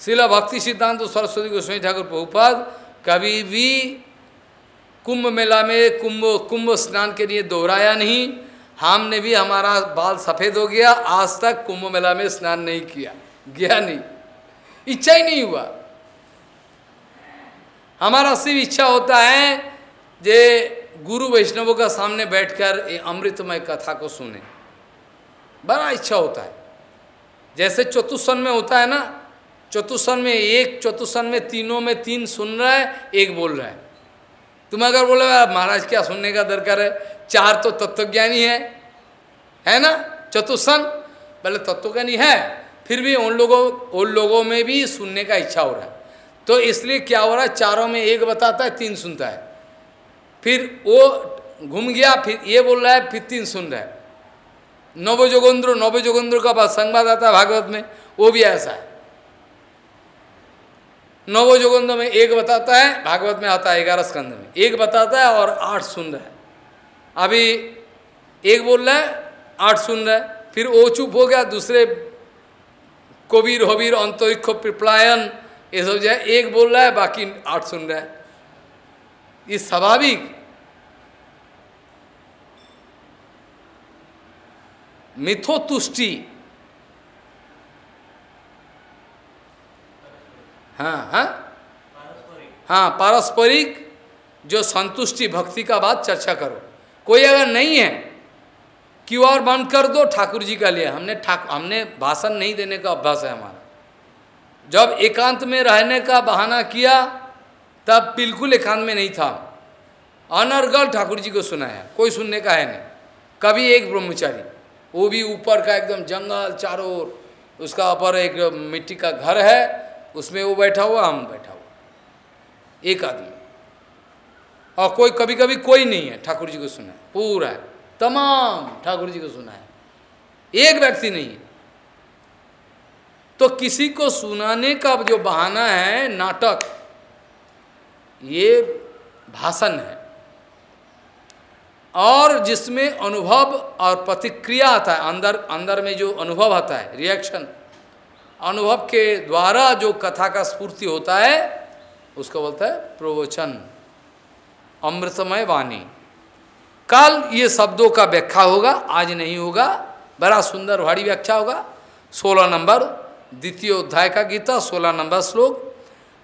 A: शिला भक्ति सिद्धांत तो सरस्वती गोस्वामी ठाकुर प्रभुपाद, कभी भी कुंभ मेला में कुंभ कुंभ स्नान के लिए दोहराया नहीं। हमने भी, हमारा बाल सफ़ेद हो गया, आज तक कुंभ मेला में स्नान नहीं किया, गया नहीं। इच्छा ही नहीं हुआ। हमारा सिर्फ़ इच्छा होता है जे गुरु वैष्णवों का सामने बैठकर ये अमृतमय कथा को सुने। बड़ा इच्छा होता है। जैसे चतुसन में होता है ना चतुसन में एक चतुसन में तीनों में तीन सुन रहा है, एक बोल रहा है। तुम अगर बोले महाराज क्या सुनने का दरकार है? चार तो तत्वज्ञानी है। है ना? चतुसन पहले तत्वज्ञानी है। फिर भी उन लोगों उन लोगों में भी सुनने का इच्छा हो रहा है। तो इसलिए क्या हो रहा है? चारों में एक बताता है, तीन सुनता है। फिर वो घूम गया, फिर ये बोल रहा है, फिर तीन सुन रहा है। नवजोगेंद्र नवजोगेंद्र का संवाद आता है भागवत में, वो भी ऐसा है। नव नवजोगेंद्र में एक बताता है, भागवत में आता है ग्यारह स्कंद में। एक बताता है और आठ सुन रहा है। अभी एक बोल रहा है, आठ सुन रहा है, फिर वो चुप हो गया, दूसरे कोबीर, हबीर, अंतरिक्ष, पिपलायन ये सब जो है, एक बोल रहा है, बाकी आठ सुन रहा है। ये स्वाभाविक। मिथोतुष्टि। हाँ हाँ। हाँ पारस्परिक जो संतुष्टि, भक्ति का बात चर्चा करो। कोई अगर नहीं है, क्यू आर बंद कर दो, ठाकुर जी का लिए हमने ठाक, हमने भाषण नहीं देने का अभ्यास है हमारा। जब एकांत में रहने का बहाना किया, तब बिल्कुल एकांत में नहीं था। अनर्गल ठाकुर जी को सुनाया, कोई सुनने का है नहीं। कभी एक ब्रह्मचारी, वो भी ऊपर का एकदम जंगल चारों ओर, उसका ऊपर एक मिट्टी का घर है, उसमें वो बैठा हुआ, हम बैठा हुआ। एक आदमी। और कोई कभी कभी कोई नहीं है ठाकुर जी को सुना है पूरा है। तमाम ठाकुर जी को सुना है एक व्यक्ति नहीं है। तो किसी को सुनाने का जो बहाना है, नाटक, ये भाषण है। और जिसमें अनुभव और प्रतिक्रिया आता है, अंदर अंदर में जो अनुभव आता है रिएक्शन अनुभव के द्वारा जो कथा का स्फूर्ति होता है, उसको बोलता है प्रवचन, अमृतमय वाणी। कल ये शब्दों का व्याख्या होगा, आज नहीं होगा, बड़ा सुंदर भारी व्याख्या होगा, सोलह नंबर द्वितीय अध्याय का गीता, सोलह नंबर श्लोक,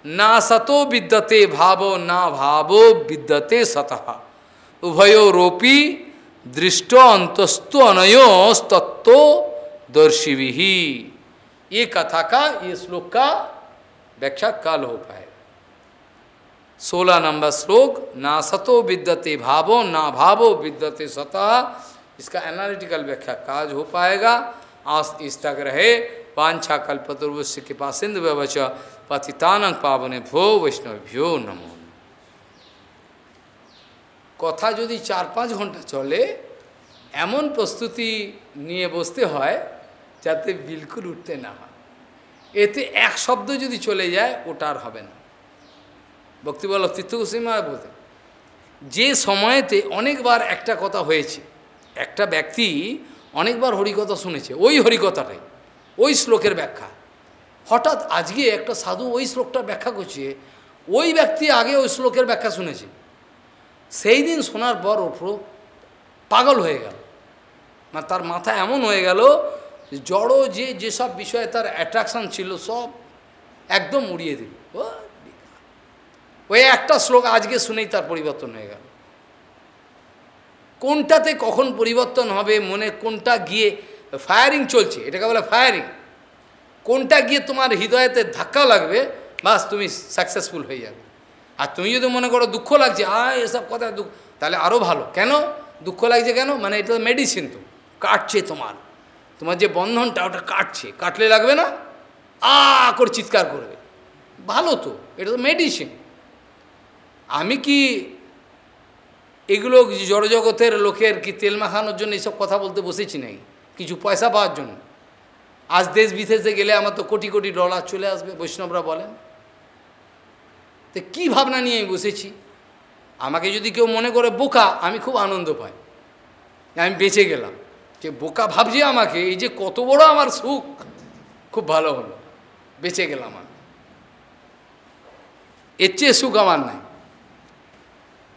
A: ना सतो विद्यते भावो, ना भावो विद्यते सतः। उभयो रोपी दृष्टो अंतस्तो अनयोस्तत्व दर्शिवी ये कथा का, ये श्लोक का व्याख्या कल हो पाएगा। सोलह नंबर श्लोक, ना सतो विद्यते भावो, ना भावो विद्यते सतः। इसका एनालिटिकल व्याख्या काज हो पाएगा। आज इस तक रहे। पांछा कल्पतुर्वश्य के पास सिंध व्यवच पतितानंग पावने भो वैष्णव भ्यो नमो কথা যদি চার পাঁচ ঘন্টা চলে এমন প্রস্তুতি নিয়ে বসতে হয় যাতে বিলকুল উঠতে না হয় এতে এক শব্দ যদি চলে যায় ওটা আর হবে না ভক্তিবল্ল তীর্থগোস্বীমা বলতে যে সময়েতে অনেকবার একটা কথা হয়েছে একটা ব্যক্তি অনেকবার হরিকথা শুনেছে ওই হরিকথাটাই ওই শ্লোকের ব্যাখ্যা। হঠাৎ আজকে একটা সাধু ওই শ্লোকটা ব্যাখ্যা করছে, ওই ব্যক্তি আগে ওই শ্লোকের ব্যাখ্যা শুনেছে। সেই দিন শোনার পর ওপর পাগল হয়ে গেল। মানে তার মাথা এমন হয়ে গেল জড়ো যে যেসব বিষয়ে তার অ্যাট্রাকশান ছিল সব একদম উড়িয়ে দিল। ওই একটা শ্লোক আজকে শুনেই তার পরিবর্তন হয়ে গেল। কোনটাতে কখন পরিবর্তন হবে, মনে কোনটা গিয়ে ফায়ারিং চলছে, এটাকে বলে ফায়ারিং কোনটা গিয়ে তোমার হৃদয়তে ধাক্কা লাগবে, বাস তুমি সাকসেসফুল হয়ে যাবে। আর তুমি যদি মনে করো দুঃখ লাগছে আ এসব কথা, দুঃখ, তাহলে আরও ভালো। কেন? দুঃখ লাগছে কেন? মানে এটা তো মেডিসিন তো, কাটছে তোমার। তোমার যে বন্ধনটা, ওটা কাটছে। কাটলে লাগবে না? আ, করে চিৎকার করবে। ভালো তো, এটা তো মেডিসিন আমি কি এগুলো জড়জগতের লোকের কি তেল মাখানোর জন্য এইসব কথা বলতে বসেছি নাকি? কিছু পয়সা পাওয়ার জন্য। আজ দেশ বিদেশে গেলে আমার তো কোটি কোটি ডলার চলে আসবে, বৈষ্ণবরা বলেন। তো কী ভাবনা নিয়ে আমি বসেছি? আমাকে যদি কেউ মনে করে বোকা, আমি খুব আনন্দ পাই। আমি বেঁচে গেলাম। যে বোকা ভাবছে আমাকে, এই যে কত বড় আমার সুখ, খুব ভালো হলো। বেঁচে গেলাম আমি। এর চেয়ে সুখ আমার নাই।